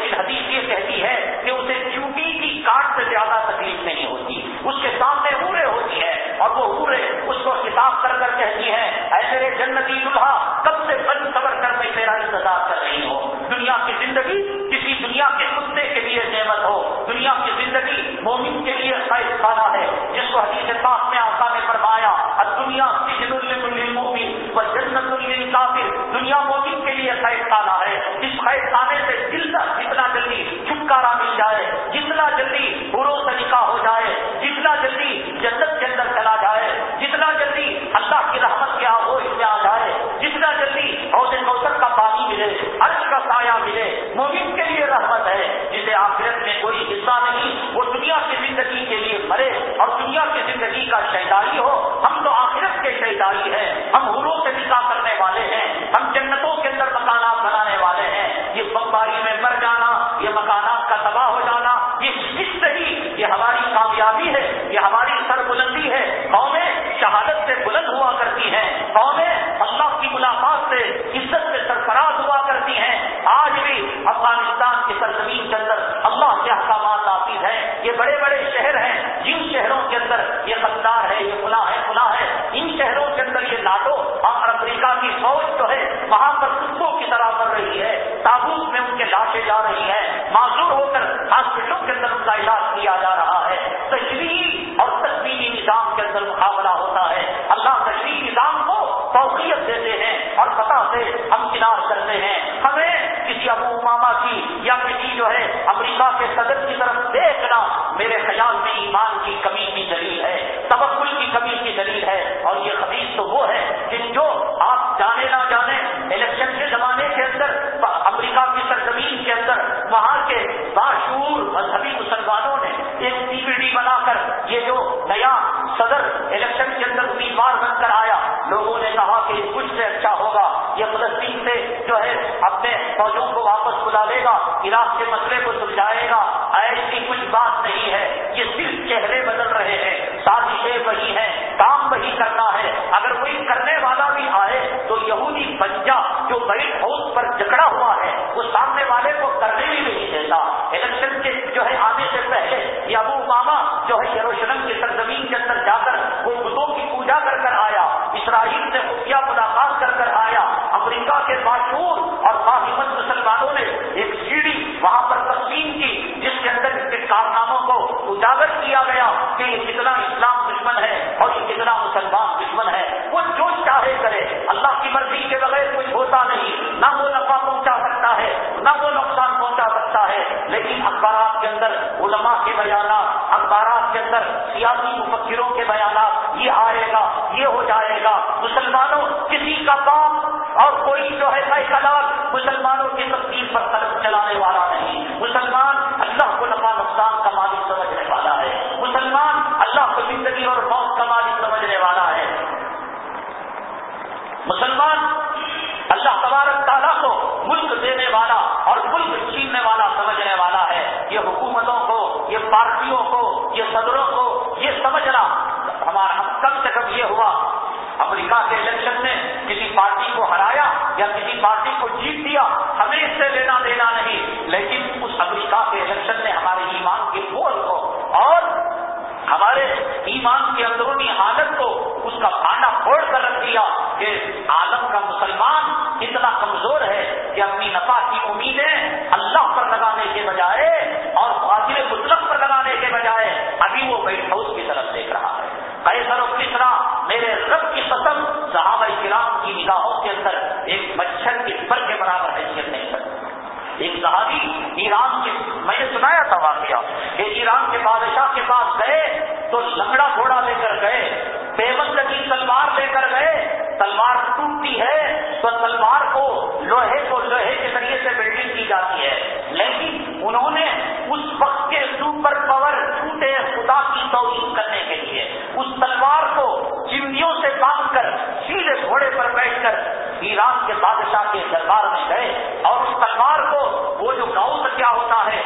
گیا لیکن حدیث کا شہدائی ہو، ہم تو آخرت کے شہدائی ہیں، ہم حروں سے نکاح کرنے والے ہیں، ہم جنتوں کے اندر مکانات بنانے والے ہیں۔ یہ بمباری میں مر جانا، یہ مکانات کا تباہ ہو جانا، یہ عشق ہی یہ ہماری کامیابی ہے، یہ ہماری سر بلندی ہے۔ قومیں شہادت سے بلند ہوا کرتی ہیں، قومیں اللہ کی ملاقات سے عزت سے سرفراز ہوا کرتی ہیں۔ آج بھی افغانستان کی سرزمین کے اندر اللہ کے احکامات نافذ ہیں۔ یہ بڑے بڑے شہر ہیں، جن شہروں کے اندر یہ ہے، یہ فلاں ہے فلاں ہے. ان شہروں کے اندر یہ ناٹو اور امریکہ کی فوج جو ہے، وہاں پر کتوں کی طرح بڑھ رہی ہے، تابوت میں ان کے لاشیں جا رہی ہیں. معذور ہو کر ہاسپٹلوں کے اندر ان کا علاج کیا جا رہا ہے. تشریح اور تصویری نظام کے اندر مقابلہ ہوتا ہے. اللہ تشریح نظام کو توقیت دیتے ہیں اور پتہ سے ہم کنار کرتے ہیں. ہمیں کسی ابو کی یا کسی جو ہے امریکہ کے صدر کی طرف دیکھنا میرے خیال میں ایمان کی کمی کی دلیل ہے تبکل کی کمی کی دلیل ہے۔ اور یہ خبیص تو وہ ہے جن جو آپ جانے نہ جانے، الیکشن کے زمانے کے اندر، امریکہ کی سرزمین کے اندر، وہاں کے باشور مذہبی مسلمانوں نے ایک سی وی ڈی بنا کر یہ جو نیا صدر الیکشن کے اندر امیدوار بن کر آیا، لوگوں نے کہا کہ کچھ سے اچھا ہوگا۔ یہ فلسطین سے جو ہے، اپنے فوجوں کو گا عراق کے مسئلے کو سلجھائے گا۔ ایسی کچھ بات نہیں ہے، یہ صرف چہرے بدل رہے ہیں۔ سازشیں وہی ہیں، کام وہی کرنا ہے۔ اگر کوئی کرنے والا بھی آئے تو یہودی بنجا جو وائٹ ہاؤس پر جکڑا ہوا ہے، وہ سامنے والے کو کرنے بھی نہیں دیتا۔ الیکشن کے جو ہے آنے سے پہلے، یہ ابو ماما جو ہے یروشلم کی سرزمین کے اندر لیکن اخبارات کے اندر، علماء کے بیانات، اخبارات کے اندر، سیاسی مفکروں کے بیانات، یہ آئے گا، یہ ہو جائے گا۔ مسلمانوں، کسی کا باپ اور کوئی جو ہے فیصلہ مسلمانوں کی تقسیم پر قدم چلانے والا کی اندرونی حالت کو اس کا پانا پھوڑ کر رکھ دیا کہ عالم کا مسلمان اتنا کمزور ہے کہ اپنی نفع کی امیدیں اللہ پر لگانے کے بجائے اور فاضل مطلب پر لگانے کے بجائے ابھی وہ وائٹ ہاؤس کی طرف دیکھ رہا ہے۔ قیصر و کسرا میرے رب کی قسم صحابہ کرام کی نگاہوں کے اندر ایک مچھر کے پر کے برابر حیثیت نہیں کرتی ایک صحابی سے بلڈنگ کی جاتی ہے۔ لیکن انہوں نے اس وقت کے سپر پاور چھوٹے خدا کی توجہ کرنے کے لیے اس تلوار کو چمنیوں سے باندھ کر سیدھے گھوڑے پر بیٹھ کر ایران کے بادشاہ کے دربار میں گئے اور اس تلوار کو وہ جو گاؤں کیا ہوتا ہے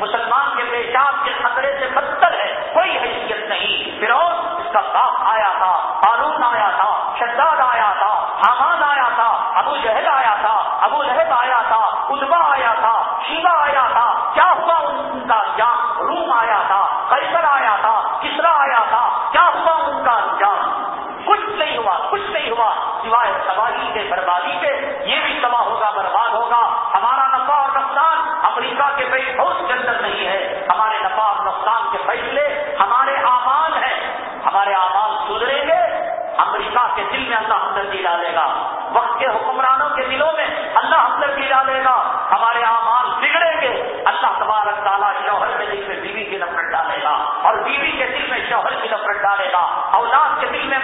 مسلمان کے پیشاب کے خطرے سے بدتر ہے، کوئی حیثیت نہیں۔ پھر اور اس کا باپ آیا تھا قانون آیا تھا، شداد آیا تھا، حامان آیا تھا، ابو جہد آیا تھا، ابو لہد آیا تھا، ادبا آیا تھا شیوا بھی ڈالے گا۔ وقت کے حکمرانوں کے دلوں میں اللہ اندر بھی ڈالے گا۔ ہمارے اعمال بگڑیں گے۔ اللہ تبارک تعالیٰ شوہر کے دل میں بیوی کی نفرت ڈالے گا اور بیوی کے دل میں شوہر کی نفرت ڈالے گا۔ اولاد کے دل میں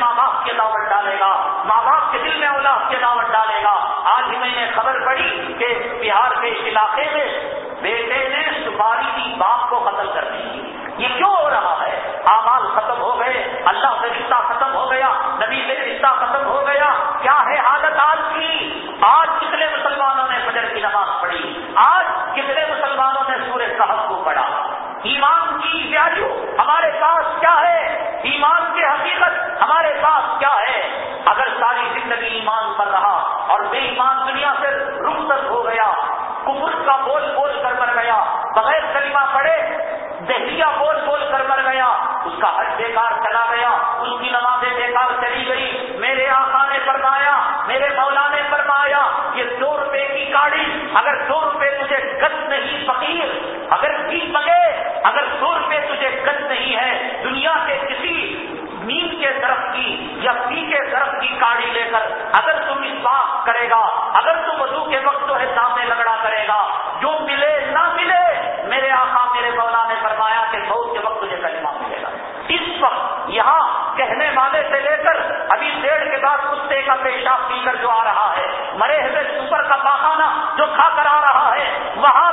اگر تم اسلام کرے گا، اگر تو وضو کے وقت تو ہے میں لگڑا کرے گا، جو ملے نہ ملے، میرے آقا میرے مولا نے فرمایا کہ بہت کے وقت تجھے کلمہ ملے گا۔ اس وقت یہاں کہنے والے سے لے کر ابھی پیڑ کے بعد کتے کا پیشاب پی کر جو آ رہا ہے، مرے ہوئے سپر کا پاخانہ جو کھا کر آ رہا ہے، وہاں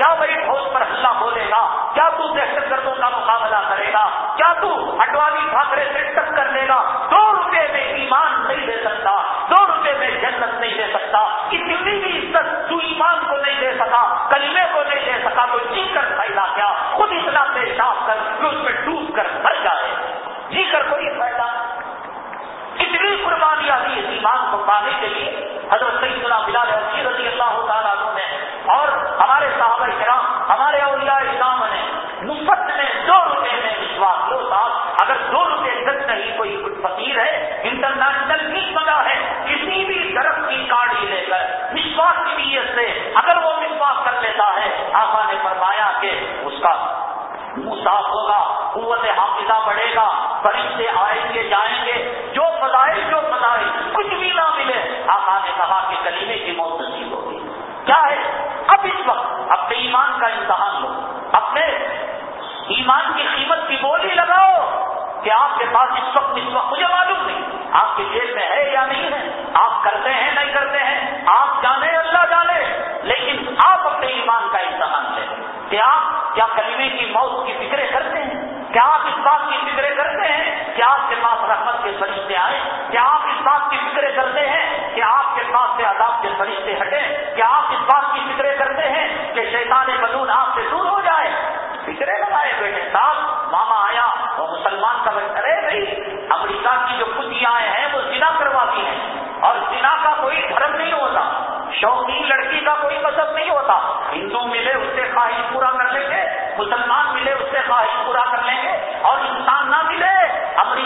کیا بڑی فوج پر حملہ بولے گا؟ کیا تو دہشت گردوں کا مقابلہ کرے گا؟ کیا تو اٹوانی ٹھاکرے سے ٹکر لے گا؟ فرشتے آئیں گے، جائیں گے، جو فضائل جو فضائل کچھ بھی نہ ملے، آقا نے کہا کہ کلیمے کی موت نصیب ہوگی کیا ہے؟ اب اس وقت اپنے ایمان کا امتحان لو اپنے ایمان کی قیمت کی بولی لگاؤ کہ آپ کے پاس اس وقت اس وقت مجھے معلوم نہیں۔ آپ کے جیل میں ہے یا نہیں ہے؟ آپ کرتے ہیں، نہیں کرتے ہیں؟ آپ جانے، اللہ جانے۔ لیکن آپ اپنے ایمان کا امتحان لیں کہ آپ کیا کلمے کی موت کی فکریں کرتے کیا آپ اس بات کی فکریں کرتے ہیں کہ آپ کے پاس رحمت کے فرشتے آئے؟ کیا آپ اس بات کی فکریں کرتے ہیں کہ آپ کے پاس سے عذاب کے فرشتے ہٹے کیا آپ اس بات کی فکریں کرتے ہیں کہ شیطان بدون آپ سے دور ہو جائے؟ فکرے لگائے بیٹے صاحب، ماما آیا وہ مسلمان کا بچہ رہے بھائی، امریکہ کی جو کتیاں ہیں وہ زنا کرواتی ہیں اور زنا کا کوئی دھرم نہیں ہوتا، شوقین لڑکی کا کوئی مذہب نہیں ہوتا۔ ہندو ملے، اس سے خواہش پورا کر لیں گے، مسلمان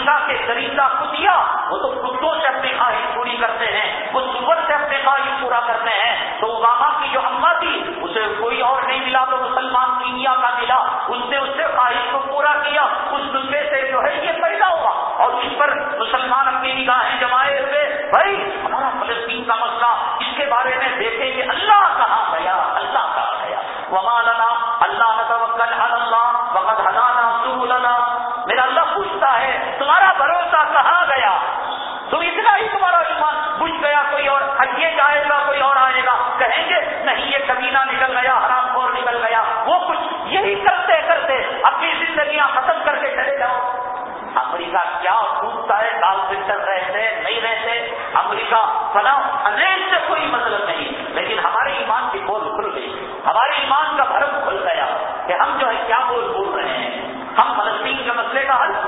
اللہ کے درندہ خودیا وہ تو خودوں سے اپنی خواہش پوری کرتے ہیں، وہ سور سے اپنی خواہش پورا کرتے ہیں۔ تو اوباما کی جو اما تھی، اسے کوئی اور نہیں ملا تو مسلمان کینیا کا ملا۔ اس نے اس سے خواہش کو پورا کیا۔ اس دنیا سے جو ہے، یہ پیدا ہوا۔ اور اس پر مسلمان اپنی نگاہیں جمائے۔ کہیں نہیں، یہ کبینہ نکل گیا، حرام خور نکل گیا۔ وہ کچھ یہی کرتے کرتے اپنی زندگیاں ختم کر کے چلے جاؤ۔ امریکہ کیا ڈوبتا ہے؟ ڈال فلٹر رہتے، نہیں رہتے۔ امریکہ فلاں انیک سے کوئی مطلب نہیں۔ لیکن ہمارے ایمان کی بول کھل گئی۔ ہمارے ایمان کا بھرم کھل گیا کہ ہم جو ہے کیا بول بول رہے ہیں؟ ہم فلسطین کے مسئلے کا حل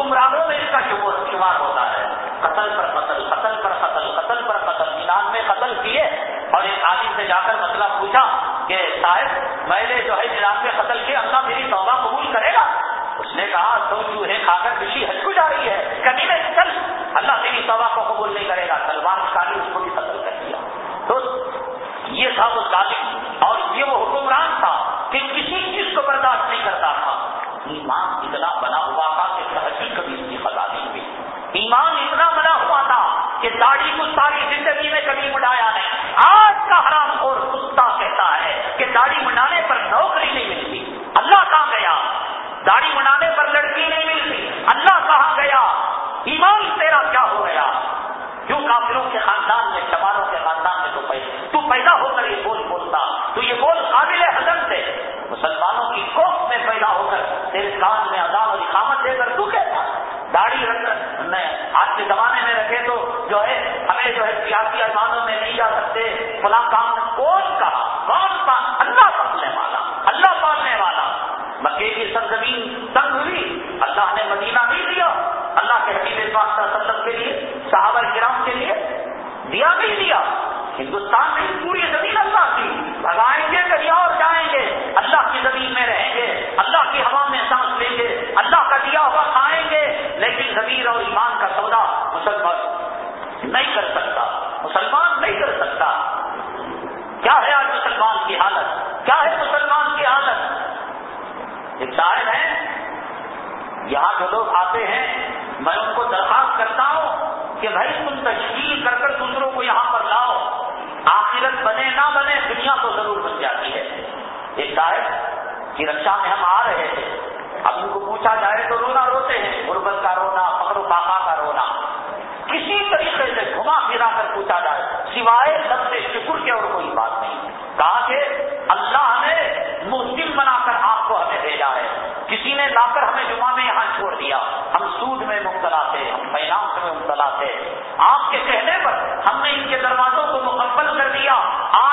حکمرانوں میں اس کا شمار ہوتا ہے، قتل پر قتل قتل پر قتل قتل پر قتل میدان میں قتل کیے اور ایک عالم سے جا کر مسئلہ پوچھا کہ صاحب، میں نے جو ہے میدان میں قتل کیا، اللہ میری توبہ قبول کرے گا؟ اس نے کہا، تو چوہے کھا کر کسی حج کو جا رہی ہے۔ کبھی میں چل، اللہ میری توبہ کو قبول نہیں کرے گا۔ تلوار نکالی اس کو بھی قتل کر دیا۔ تو یہ تھا وہ ظالم اور یہ وہ حکمران تھا کہ کسی چیز کو برداشت نہیں کرتا تھا۔ ایمان اتنا بنا ہوا تھا کہ تحقیق کبھی اس کی خدا نہیں ہوئی۔ ایمان اتنا بنا ہوا تھا کہ داڑھی کو ساری زندگی میں کبھی مڈایا نہیں۔ آج کا حرام اور کتا کہتا ہے کہ داڑھی منڈانے پر نوکری نہیں ملتی۔ اللہ کہاں گیا؟ داڑھی منڈانے پر لڑکی نہیں ملتی۔ اللہ کہاں گیا؟ ایمان تیرا کیا ہو گیا؟ کیوں کافروں کے خاندان میں چماروں کے خاندان میں تو پیدا تو پیدا ہو کر یہ بول بولتا۔ تو یہ بول قابل حضرت سے مسلمانوں کی کوف میں پیدا ہو کر تیرے کان میں اذان اور اقامت دے کر تو کہتا داڑھی رکھ میں آج کے زمانے میں رکھے تو جو ہے، ہمیں جو ہے سیاسی ایمانوں میں نہیں جا سکتے، فلاں کام کون کہا؟ کون کا اللہ پالنے والا اللہ پالنے والا مکے کی سرزمین تنگ ہوئی، اللہ نے مدینہ نہیں دیا، اللہ کے حقیق وسلم کے لیے، صحابہ کرام کے لیے دیا نہیں دیا۔ ہندوستان میں پوری زمین اللہ کی۔ بھگائیں گے کہیں اور جائیں گے، اللہ کی زمین میں رہیں گے۔ اللہ کی ہوا میں سانس لیں گے، اللہ کا دیا ہوا کھائیں گے، لیکن زمین اور ایمان کا سودا مسلمان نہیں کر سکتا۔ مسلمان نہیں کر سکتا۔ کیا ہے آج مسلمان کی حالت؟ کیا ہے مسلمان کی حالت؟ ایک شاید ہے یہاں جو لوگ آتے ہیں، میں ان کو درخواست کرتا ہوں کہ بھائی تم تشکیل کر کر دوسروں کو یہاں پر لاؤ۔ آخرت بنے نہ بنے، دنیا تو ضرور بن جاتی ہے۔ ایک شاید کی رکشا میں ہم آ رہے تھے اب ان کو پوچھا جائے تو رونا روتے ہیں، غربت کا رونا پکڑ و پاپا کا رونا۔ کسی طریقے سے گھما پھرا کر پوچھا جائے، سوائے سب سے شکر کے اور کوئی بات نہیں۔ کہا کہ اللہ نے مسلم بنا کر آپ کو ہمیں بھیجا ہے۔ کسی نے لا کر ہمیں جمعہ میں یہاں چھوڑ دیا۔ ہم سود میں مبتلا تھے، ہم فائنانس میں مبتلا تھے۔ آپ کے کہنے پر ہم نے ان کے دروازوں کو مکمل کر دیا۔ آج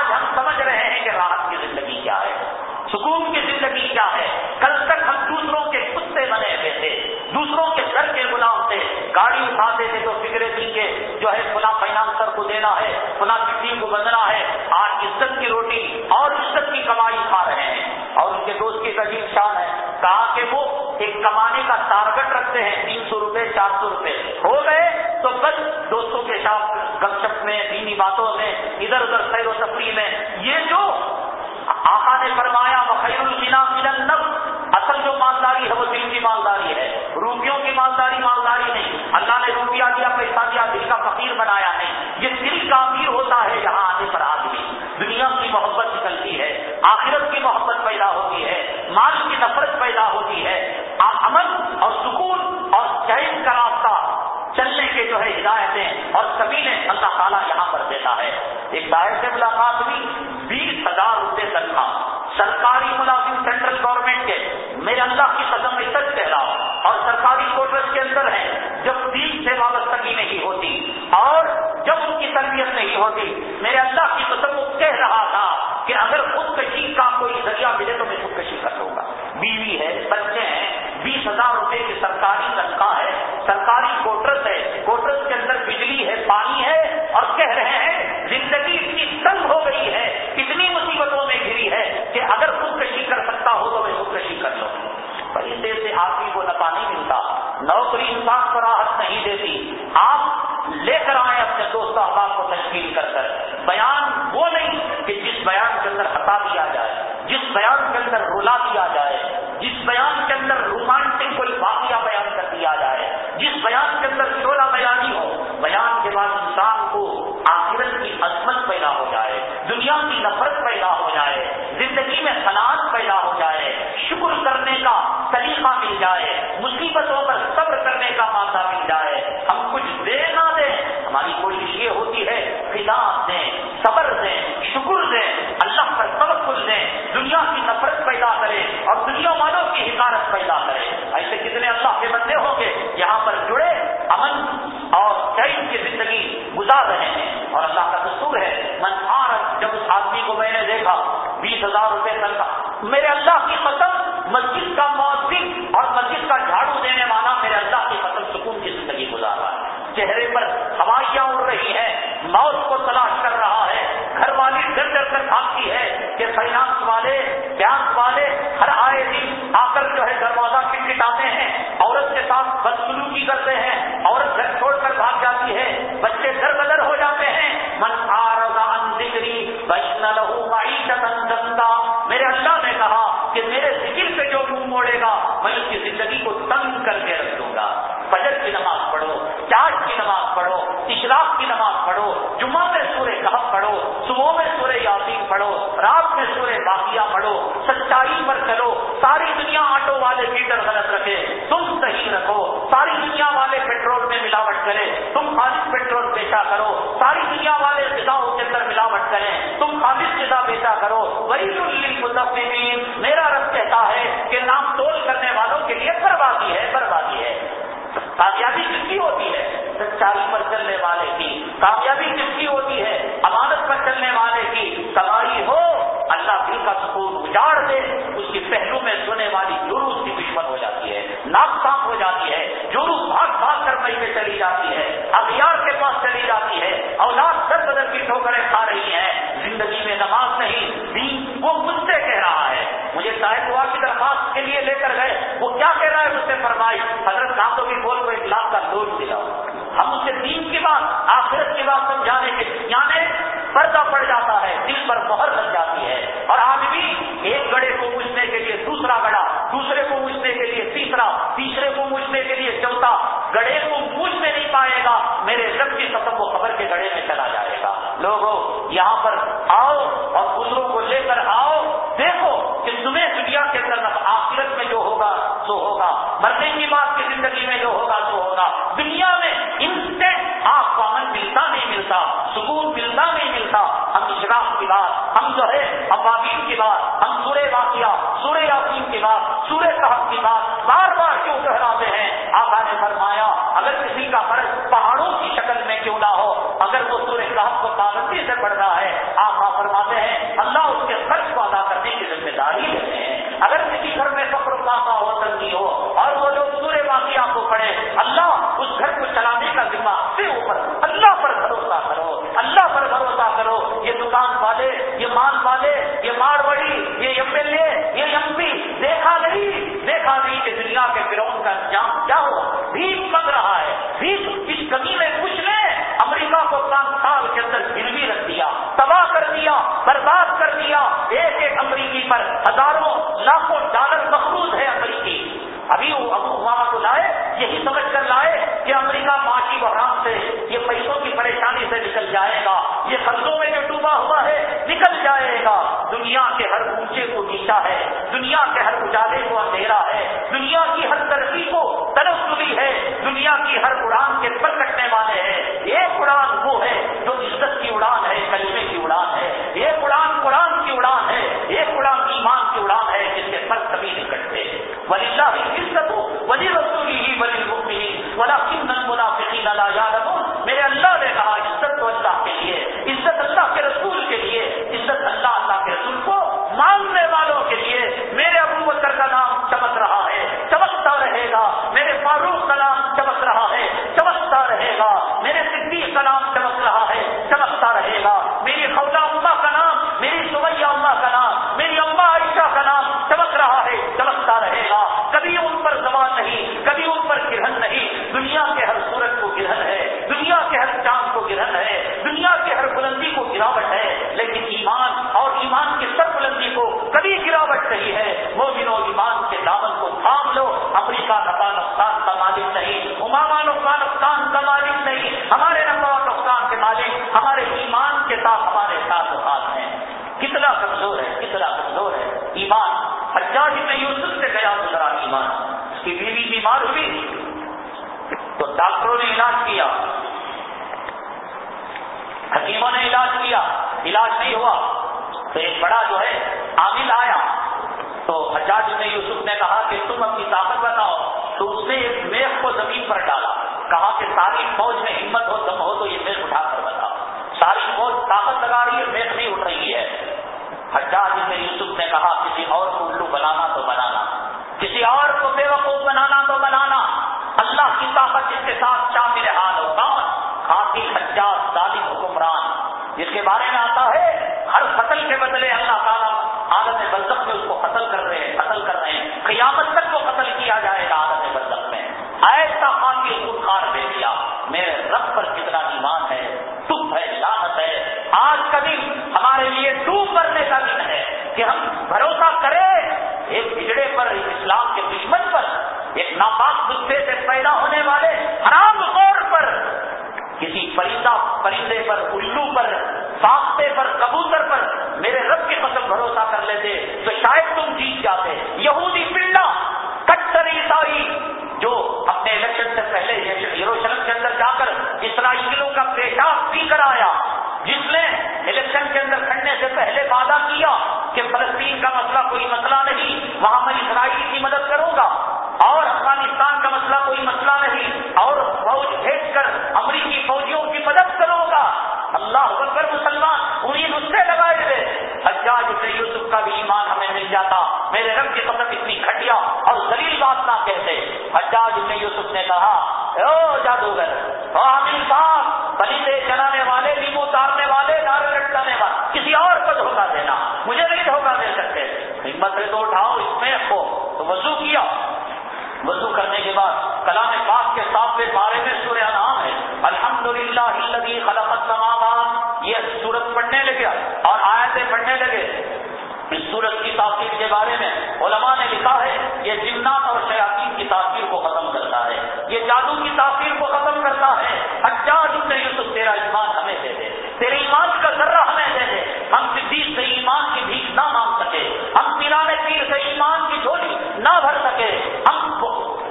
کیا ہے؟ کل تک ہم دوسروں کے کتے بنے ہوئے تھے، دوسروں کے گھر کے غلام تھے۔ گاڑی اٹھاتے تھے تو فکرے تھی کے جو ہے فلاں فائنانسر کو دینا ہے، فلاں کسی کو بننا ہے۔ آج عزت کی روٹی اور عزت کی کمائی کھا رہے ہیں۔ اور ان کے دوست کی عجیب شان ہے۔ کہا کہ وہ ایک کمانے کا ٹارگٹ رکھتے ہیں، تین سو روپے، چار سو روپے۔ ہو گئے تو بس دوستوں کے ساتھ گپ شپ میں، دینی باتوں میں، ادھر ادھر سیر و تفریح میں۔ یہ جو آقا نے فرمایا وہ خیر الفنا فلن اصل جو مالداری ہے، وہ دل کی مالداری ہے۔ روپیوں کی مالداری مالداری نہیں۔ اللہ نے روپیہ دیا، پیسہ دیا، دل کا فقیر بنایا نہیں یہ دل کا امیر ہوتا ہے یہاں آنے پر آدمی۔ دنیا کی محبت نکلتی ہے، آخرت کی محبت پیدا ہوتی ہے، مال کی نفرت پیدا ہوتی ہے۔ امن اور سکون اور چین کا راستہ چلنے کے جو ہے ہدایتیں اور سبھی نے اللہ تعالیٰ یہاں پر دیتا ہے۔ ایک دائر سے ملاقات ہوئی بیس ہزار روپے تنخواہ سرکاری ملازم سینٹرل گورنمنٹ کے میرے اللہ کی قدم میں سچ اور سرکاری کوٹرس کے اندر ہے، جب دین سے وابستگی نہیں ہوتی اور جب ان کی تربیت نہیں ہوتی۔ میرے اللہ کی قسم، وہ کہہ رہا تھا کہ اگر خودکشی کا کوئی ذریعہ ملے تو میں خودکشی کر لوں گا۔ بیوی ہے، بچے ہیں، بیس ہزار روپے کی سرکاری تنخواہ ہے، سرکاری کوٹرس ہے کوٹرس کے اندر بجلی ہے، پانی ہے اور کہہ رہے ہیں، زندگی اتنی تنگ ہو گئی ہے، اتنی مصیبتوں میں گری ہے کہ اگر خودکشی کر سکتا ہو تو میں وظیفے سے آدمی کو نفع نہیں ملتا۔ نوکری انسان کو راحت نہیں دیتی۔ آپ لے کر آئیں اپنے دوست احباب کو تشکیل کر کر۔ بیان وہ نہیں کہ جس بیان کے اندر ہٹا دیا جائے، جس بیان کے اندر رولا دیا جائے، جس بیان کے اندر رومانٹک کوئی واقعہ بیان کر دیا جائے، جس بیان کے اندر شولا بیانی ہو۔ بیان کے بعد انسان کو آخرت کی عظمت پیدا ہو جائے، دنیا کی نفرت پیدا ہو جائے، زندگی میں کرا رہے ہیں اور اللہ کا دستور ہے، من جب اس آدمی کو میں نے دیکھا، بیس ہزار روپے تنخواہ، میرے اللہ کی قسم، مسجد نماز پڑھو، اشراق کی نماز پڑھو، جمعہ میں سورہ کہف پڑھو، صبح میں سورہ یاسین پڑھو، رات میں سورہ باقیہ پڑھو سچائی پر چلو، ساری دنیا آٹو والے میٹر غلط رکھے، تم صحیح رکھو، ساری دنیا والے پیٹرول میں ملاوٹ کرے، تم خالص پیٹرول بیچا کرو، ساری دنیا والے غذاؤں کے اندر ملاوٹ کریں، تم خالص غذا بیچا کرو وہی میرا رب کہتا ہے کہ نام تول کرنے والوں کے لیے بربادی ہے بربادی ہے کامیابی کس کی ہوتی ہے سچائی پر چلنے والے کی کامیابی کس کی ہوتی ہے؟ امانت پر چلنے والے کی کمائی ہو، اللہ دل کا سکون اجاڑ دے، اس کی پہلو میں سونے والی جروس کی دشمن ہو جاتی ہے، ناک صاف ہو جاتی ہے جروس بھاگ بھاگ کر مئی میں چلی جاتی ہے اخیار کے پاس چلی جاتی ہے، اولاد در بدر کی ٹھوکریں کھا رہی ہیں، زندگی میں نماز نہیں، دین وہ مجھ سے کہہ رہا ہے۔ مجھے صاحب دعا کی درخواست کے لیے لے کر گئے، وہ کیا کہہ رہا ہے مجھ سے؟ فرمائی، حضرت کام تو بھی بول کو ایک لاکھ کا لوٹ دلاؤ ہم اسے دین کی بات آخرت کی بات سمجھانے کے یعنی پردہ پڑ جاتا ہے، دل پر مہر لگ جاتی ہے۔ اور آدمی ایک گڑے کو پوچھنے کے لیے دوسرا گڑا، دوسرے کو پوچھنے کے لیے تیسرا، تیسرے کو پوچھنے کے لیے چوتھا۔ گڑے کو پوچھ نہیں پائے گا، میرے رب کی قسم کو خبر کے گڑے میں چلا جائے گا۔ لوگوں، یہاں پر آؤ اور دوسروں کو لے کر آؤ۔ دیکھو کہ تمہیں دنیا کے اندر آخرت میں جو ہوگا سو ہوگا، مرنے کی بات کی زندگی میں جو ہوگا سو ہوگا۔ دنیا میں انسٹنٹ آپ کو امن ملتا نہیں ملتا، سکون ملتا نہیں ملتا۔ ہم اشراف کی بات، ہم جو ہے ابابین کی بات، ہم سورے واقعہ سورے یاسین کی بات سورے صاحب کی بات بار بار کیوں کہراتے ہیں؟ آقا نے فرمایا، اگر کسی کا فرض پہاڑوں کی شکل میں کیوں نہ ہو، اگر وہ سورے صاحب کو پابندی سے پڑھ رہا ہے، آقا فرماتے ہیں، اللہ اس کے خرچ کو ادا کرنے کی ذمہ داری لیتے ہیں۔ اگر کسی گھر میں فخر پاپا پر ہزاروں لاکھوں ڈالر مخصوص ہے امریکی۔ ابھی وہ ابو وہاں کو لائے، یہی سمجھ کر لائے کہ امریکہ معاشی بحران سے یہ پیسوں کی پریشانی سے نکل جائے گا۔ یہ قرضوں میں جو ڈوبا ہوا ہے، نکل جائے گا۔ دنیا کے ہر اونچے کو نیچا ہے، دنیا کے ہر اجالے کو اندھیرا ہے، دنیا کی ہر ترقی کو طرف ڈوبی ہے، دنیا کی ہر اڑان کے پر کٹنے والے ہیں۔ ایک اڑان وہ ہے جو عزت کی اڑان ہے، کلمے کی اڑان ہے ایک اڑان قرآن کی اڑان ہے ایک اڑان ایمان کی اڑان ہے جس کے پر کبھی نہیں کٹتے ولی اللہ عزت ہو ولی رسولی ہی ولی روپی ولا کن منافقین لا یعلمون۔ نقصان کا مالک نہیں. ہمارے نفا نقصان کے مالک، ہمارے ایمان کے ساتھ ہمارے ساتھ ساتھ ہیں. کتنا کمزور ہے، کتنا کمزور ہے. ایمان. حجاج میں یوسف سے گیا گزرا ایمان. اس کی بیوی بیمار ہوئی. تو ڈاکٹروں نے علاج کیا. حکیموں نے علاج کیا. علاج نہیں ہوا. تو ایک بڑا جو ہے، عامل آیا. تو حجاج نے یوسف نے کہا کہ تم اپنی طاقت ساری فوج میں ہمت ہو دم ہو تو یہ میخ اٹھا کر بتاؤ۔ ساری فوج طاقت لگا رہی ہے، میخ نہیں اٹھ رہی ہے۔ حجاج نے یوسف نے کہا، کسی اور کو الو بنانا تو بنانا۔ کسی اور کو بے وقوف بنانا تو بنانا۔ اللہ کی طاقت جس کے ساتھ شامل حال ہو کون خاطی حجاز ظالم حکمران۔ جس کے بارے میں آتا ہے، ہر قتل کے بدلے اللہ تعالیٰ عالم بزک میں اس کو قتل کر رہے ہیں، قتل کر رہے ہیں۔ قیامت پر، اسلام کے دشمن پر، ایک ناپاک گسے سے پیدا ہونے والے حرام طور پر، کسی پرندہ، پرندے پر، الو پر، ساختے پر، کبوتر پر میرے رب کے قسم بھروسہ کر لیتے تو شاید تم جیت جاتے۔ یہودی پنڈا کٹر عیسائی جو اپنے الیکشن سے پہلے یروشلم کے اندر جا کر اسرائیلوں کا پیشاب پی کر آیا، جس نے الیکشن کے اندر کھڑنے سے پہلے وعدہ کیا کہ فلسطین کا مسئلہ کوئی مسئلہ نہیں، وہاں میں اسرائیل کی مدد کروں گا۔ اور افغانستان کا مسئلہ کوئی مسئلہ نہیں۔ اور فوج بھیج کر امریکی فوجیوں کی مدد کروں گا۔ اللہ اکبر مسلمان انہیں غصے لگائے ہوئے۔ حجاج سے یوسف کا بھی ایمان ہمیں مل جاتا۔ میرے رب کی قسم اتنی کھٹیا اور دلیل بات نہ کہتے۔ حجاج نے یوسف نے کہا او جادوگر او امیر صاحب پلیندے چلانے والے، لیمو اتارنے والے دار لٹکانے والے کسی اور کو دھوکہ دینا مجھے نہیں دھوکہ دے سکتے ہمت سے تو اٹھاؤ اس میں ہو تو وضو کیا۔ وضو کرنے کے بعد کلام پاک کے ساتھ بارے میں سورہ نام ہے۔ الحمد للہ خلقت سماوات یہ سورت پڑھنے لگے اور آیتیں پڑھنے لگے۔ اس سورت کی تاثیر کے بارے میں علماء نے لکھا ہے، یہ جمنات اور شیاطین کی تاثیر کو ختم کرتا ہے۔ یہ جادو کی تاثیر کو ختم کرتا ہے۔ حجاج ابن یوسف، تیرا ایمان ہمیں دے دے۔ تیرے ایمان کا ذرہ ہمیں دے دے۔ ہم صدیق سے ایمان کی بھیک نہ مانگ سکے ہم پیرانے پیر سے ایمان کی جھولی نہ بھر سکے۔ ہم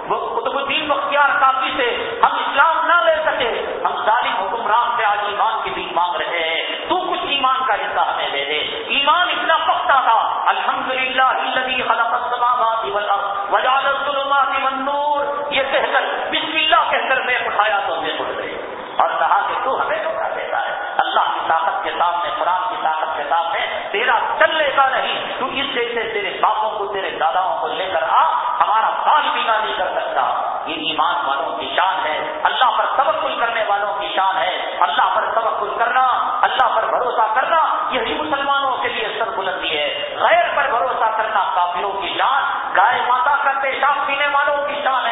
قطب الدین مختار کافی سے ہم اسلام نہ لے سکے۔ ہم ظالم حکمران سے آج ایمان کی بھیک مانگ رہے ہیں۔ تو کچھ ایمان کا حصہ ہمیں دے دے ایمان اتنا پختہ تھا۔ الحمد للہ وجال الظلمات والنور۔ یہ کہہ کر بسم اللہ کہہ کر میں اٹھایا تو میں اٹھ گئی اور کہا کہ تو ہمیں کا نہیں۔ تو اس جیسے تیرے باپوں کو، تیرے داداؤں کو لے کر آ، ہمارا سال بینا نہیں کر سکتا۔ یہ ایمان والوں کی شان ہے۔ اللہ پر تبکل کرنے والوں کی شان ہے۔ اللہ پر تبکل کرنا، اللہ پر بھروسہ کرنا یہی مسلمانوں کے لیے سر بلندی ہے۔ غیر پر بھروسہ کرنا کافروں کی شان، گائے ماتا کا پیشاب پینے والوں کی شان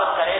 افطاری میں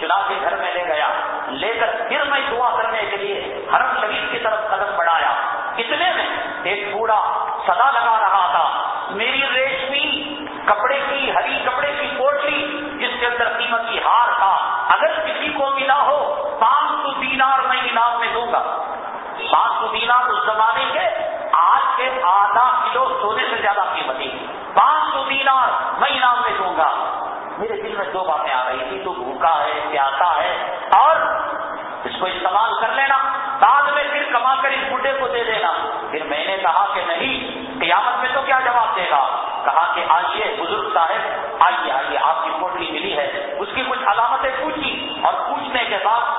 چلا کے گھر میں لے گیا، لے کر پھر میں دعا کرنے کے لیے حرم شریف کی طرف قدم بڑھایا۔ اتنے میں؟ ایک بوڑھا سدا لگا بھوکا ہے، پیاسا ہے، اور اس کو استعمال کر لینا۔ بعد میں پھر کما کر اس بڈھے کو دے دینا۔ پھر میں نے کہا کہ نہیں، قیامت میں تو کیا جواب دے گا؟ کہا کہ آئیے بزرگ صاحب، آئیے آئیے، آپ کی پوٹلی ملی ہے۔ اس کی کچھ علامتیں پوچھی اور پوچھنے کے بعد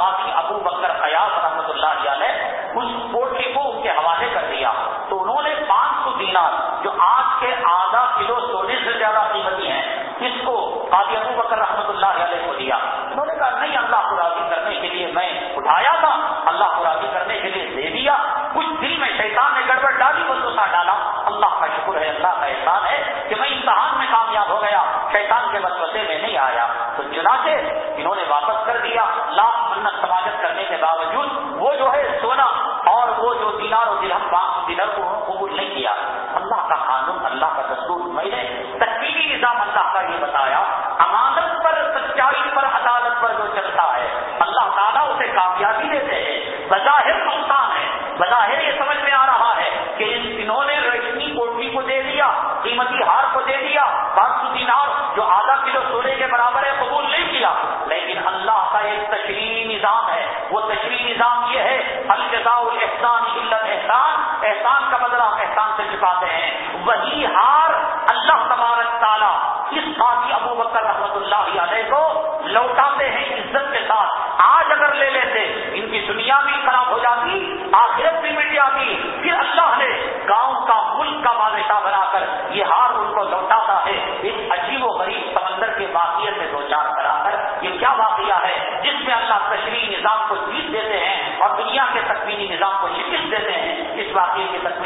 احسان کا بدلہ ہم احسان سے چکاتے ہیں۔ وہی ہار اللہ تبارک تعالیٰ اس ساتھی ابو بکر رحمت اللہ علیہ کو لوٹاتے ہیں عزت کے ساتھ۔ آج اگر لے لیتے، ان کی دنیا بھی خراب ہو جاتی، آخرت بھی مٹ جاتی۔ پھر اللہ نے گاؤں کا ملک کا بادشاہ بنا کر یہ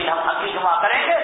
تعمیل ہم اگلی جمعہ کریں گے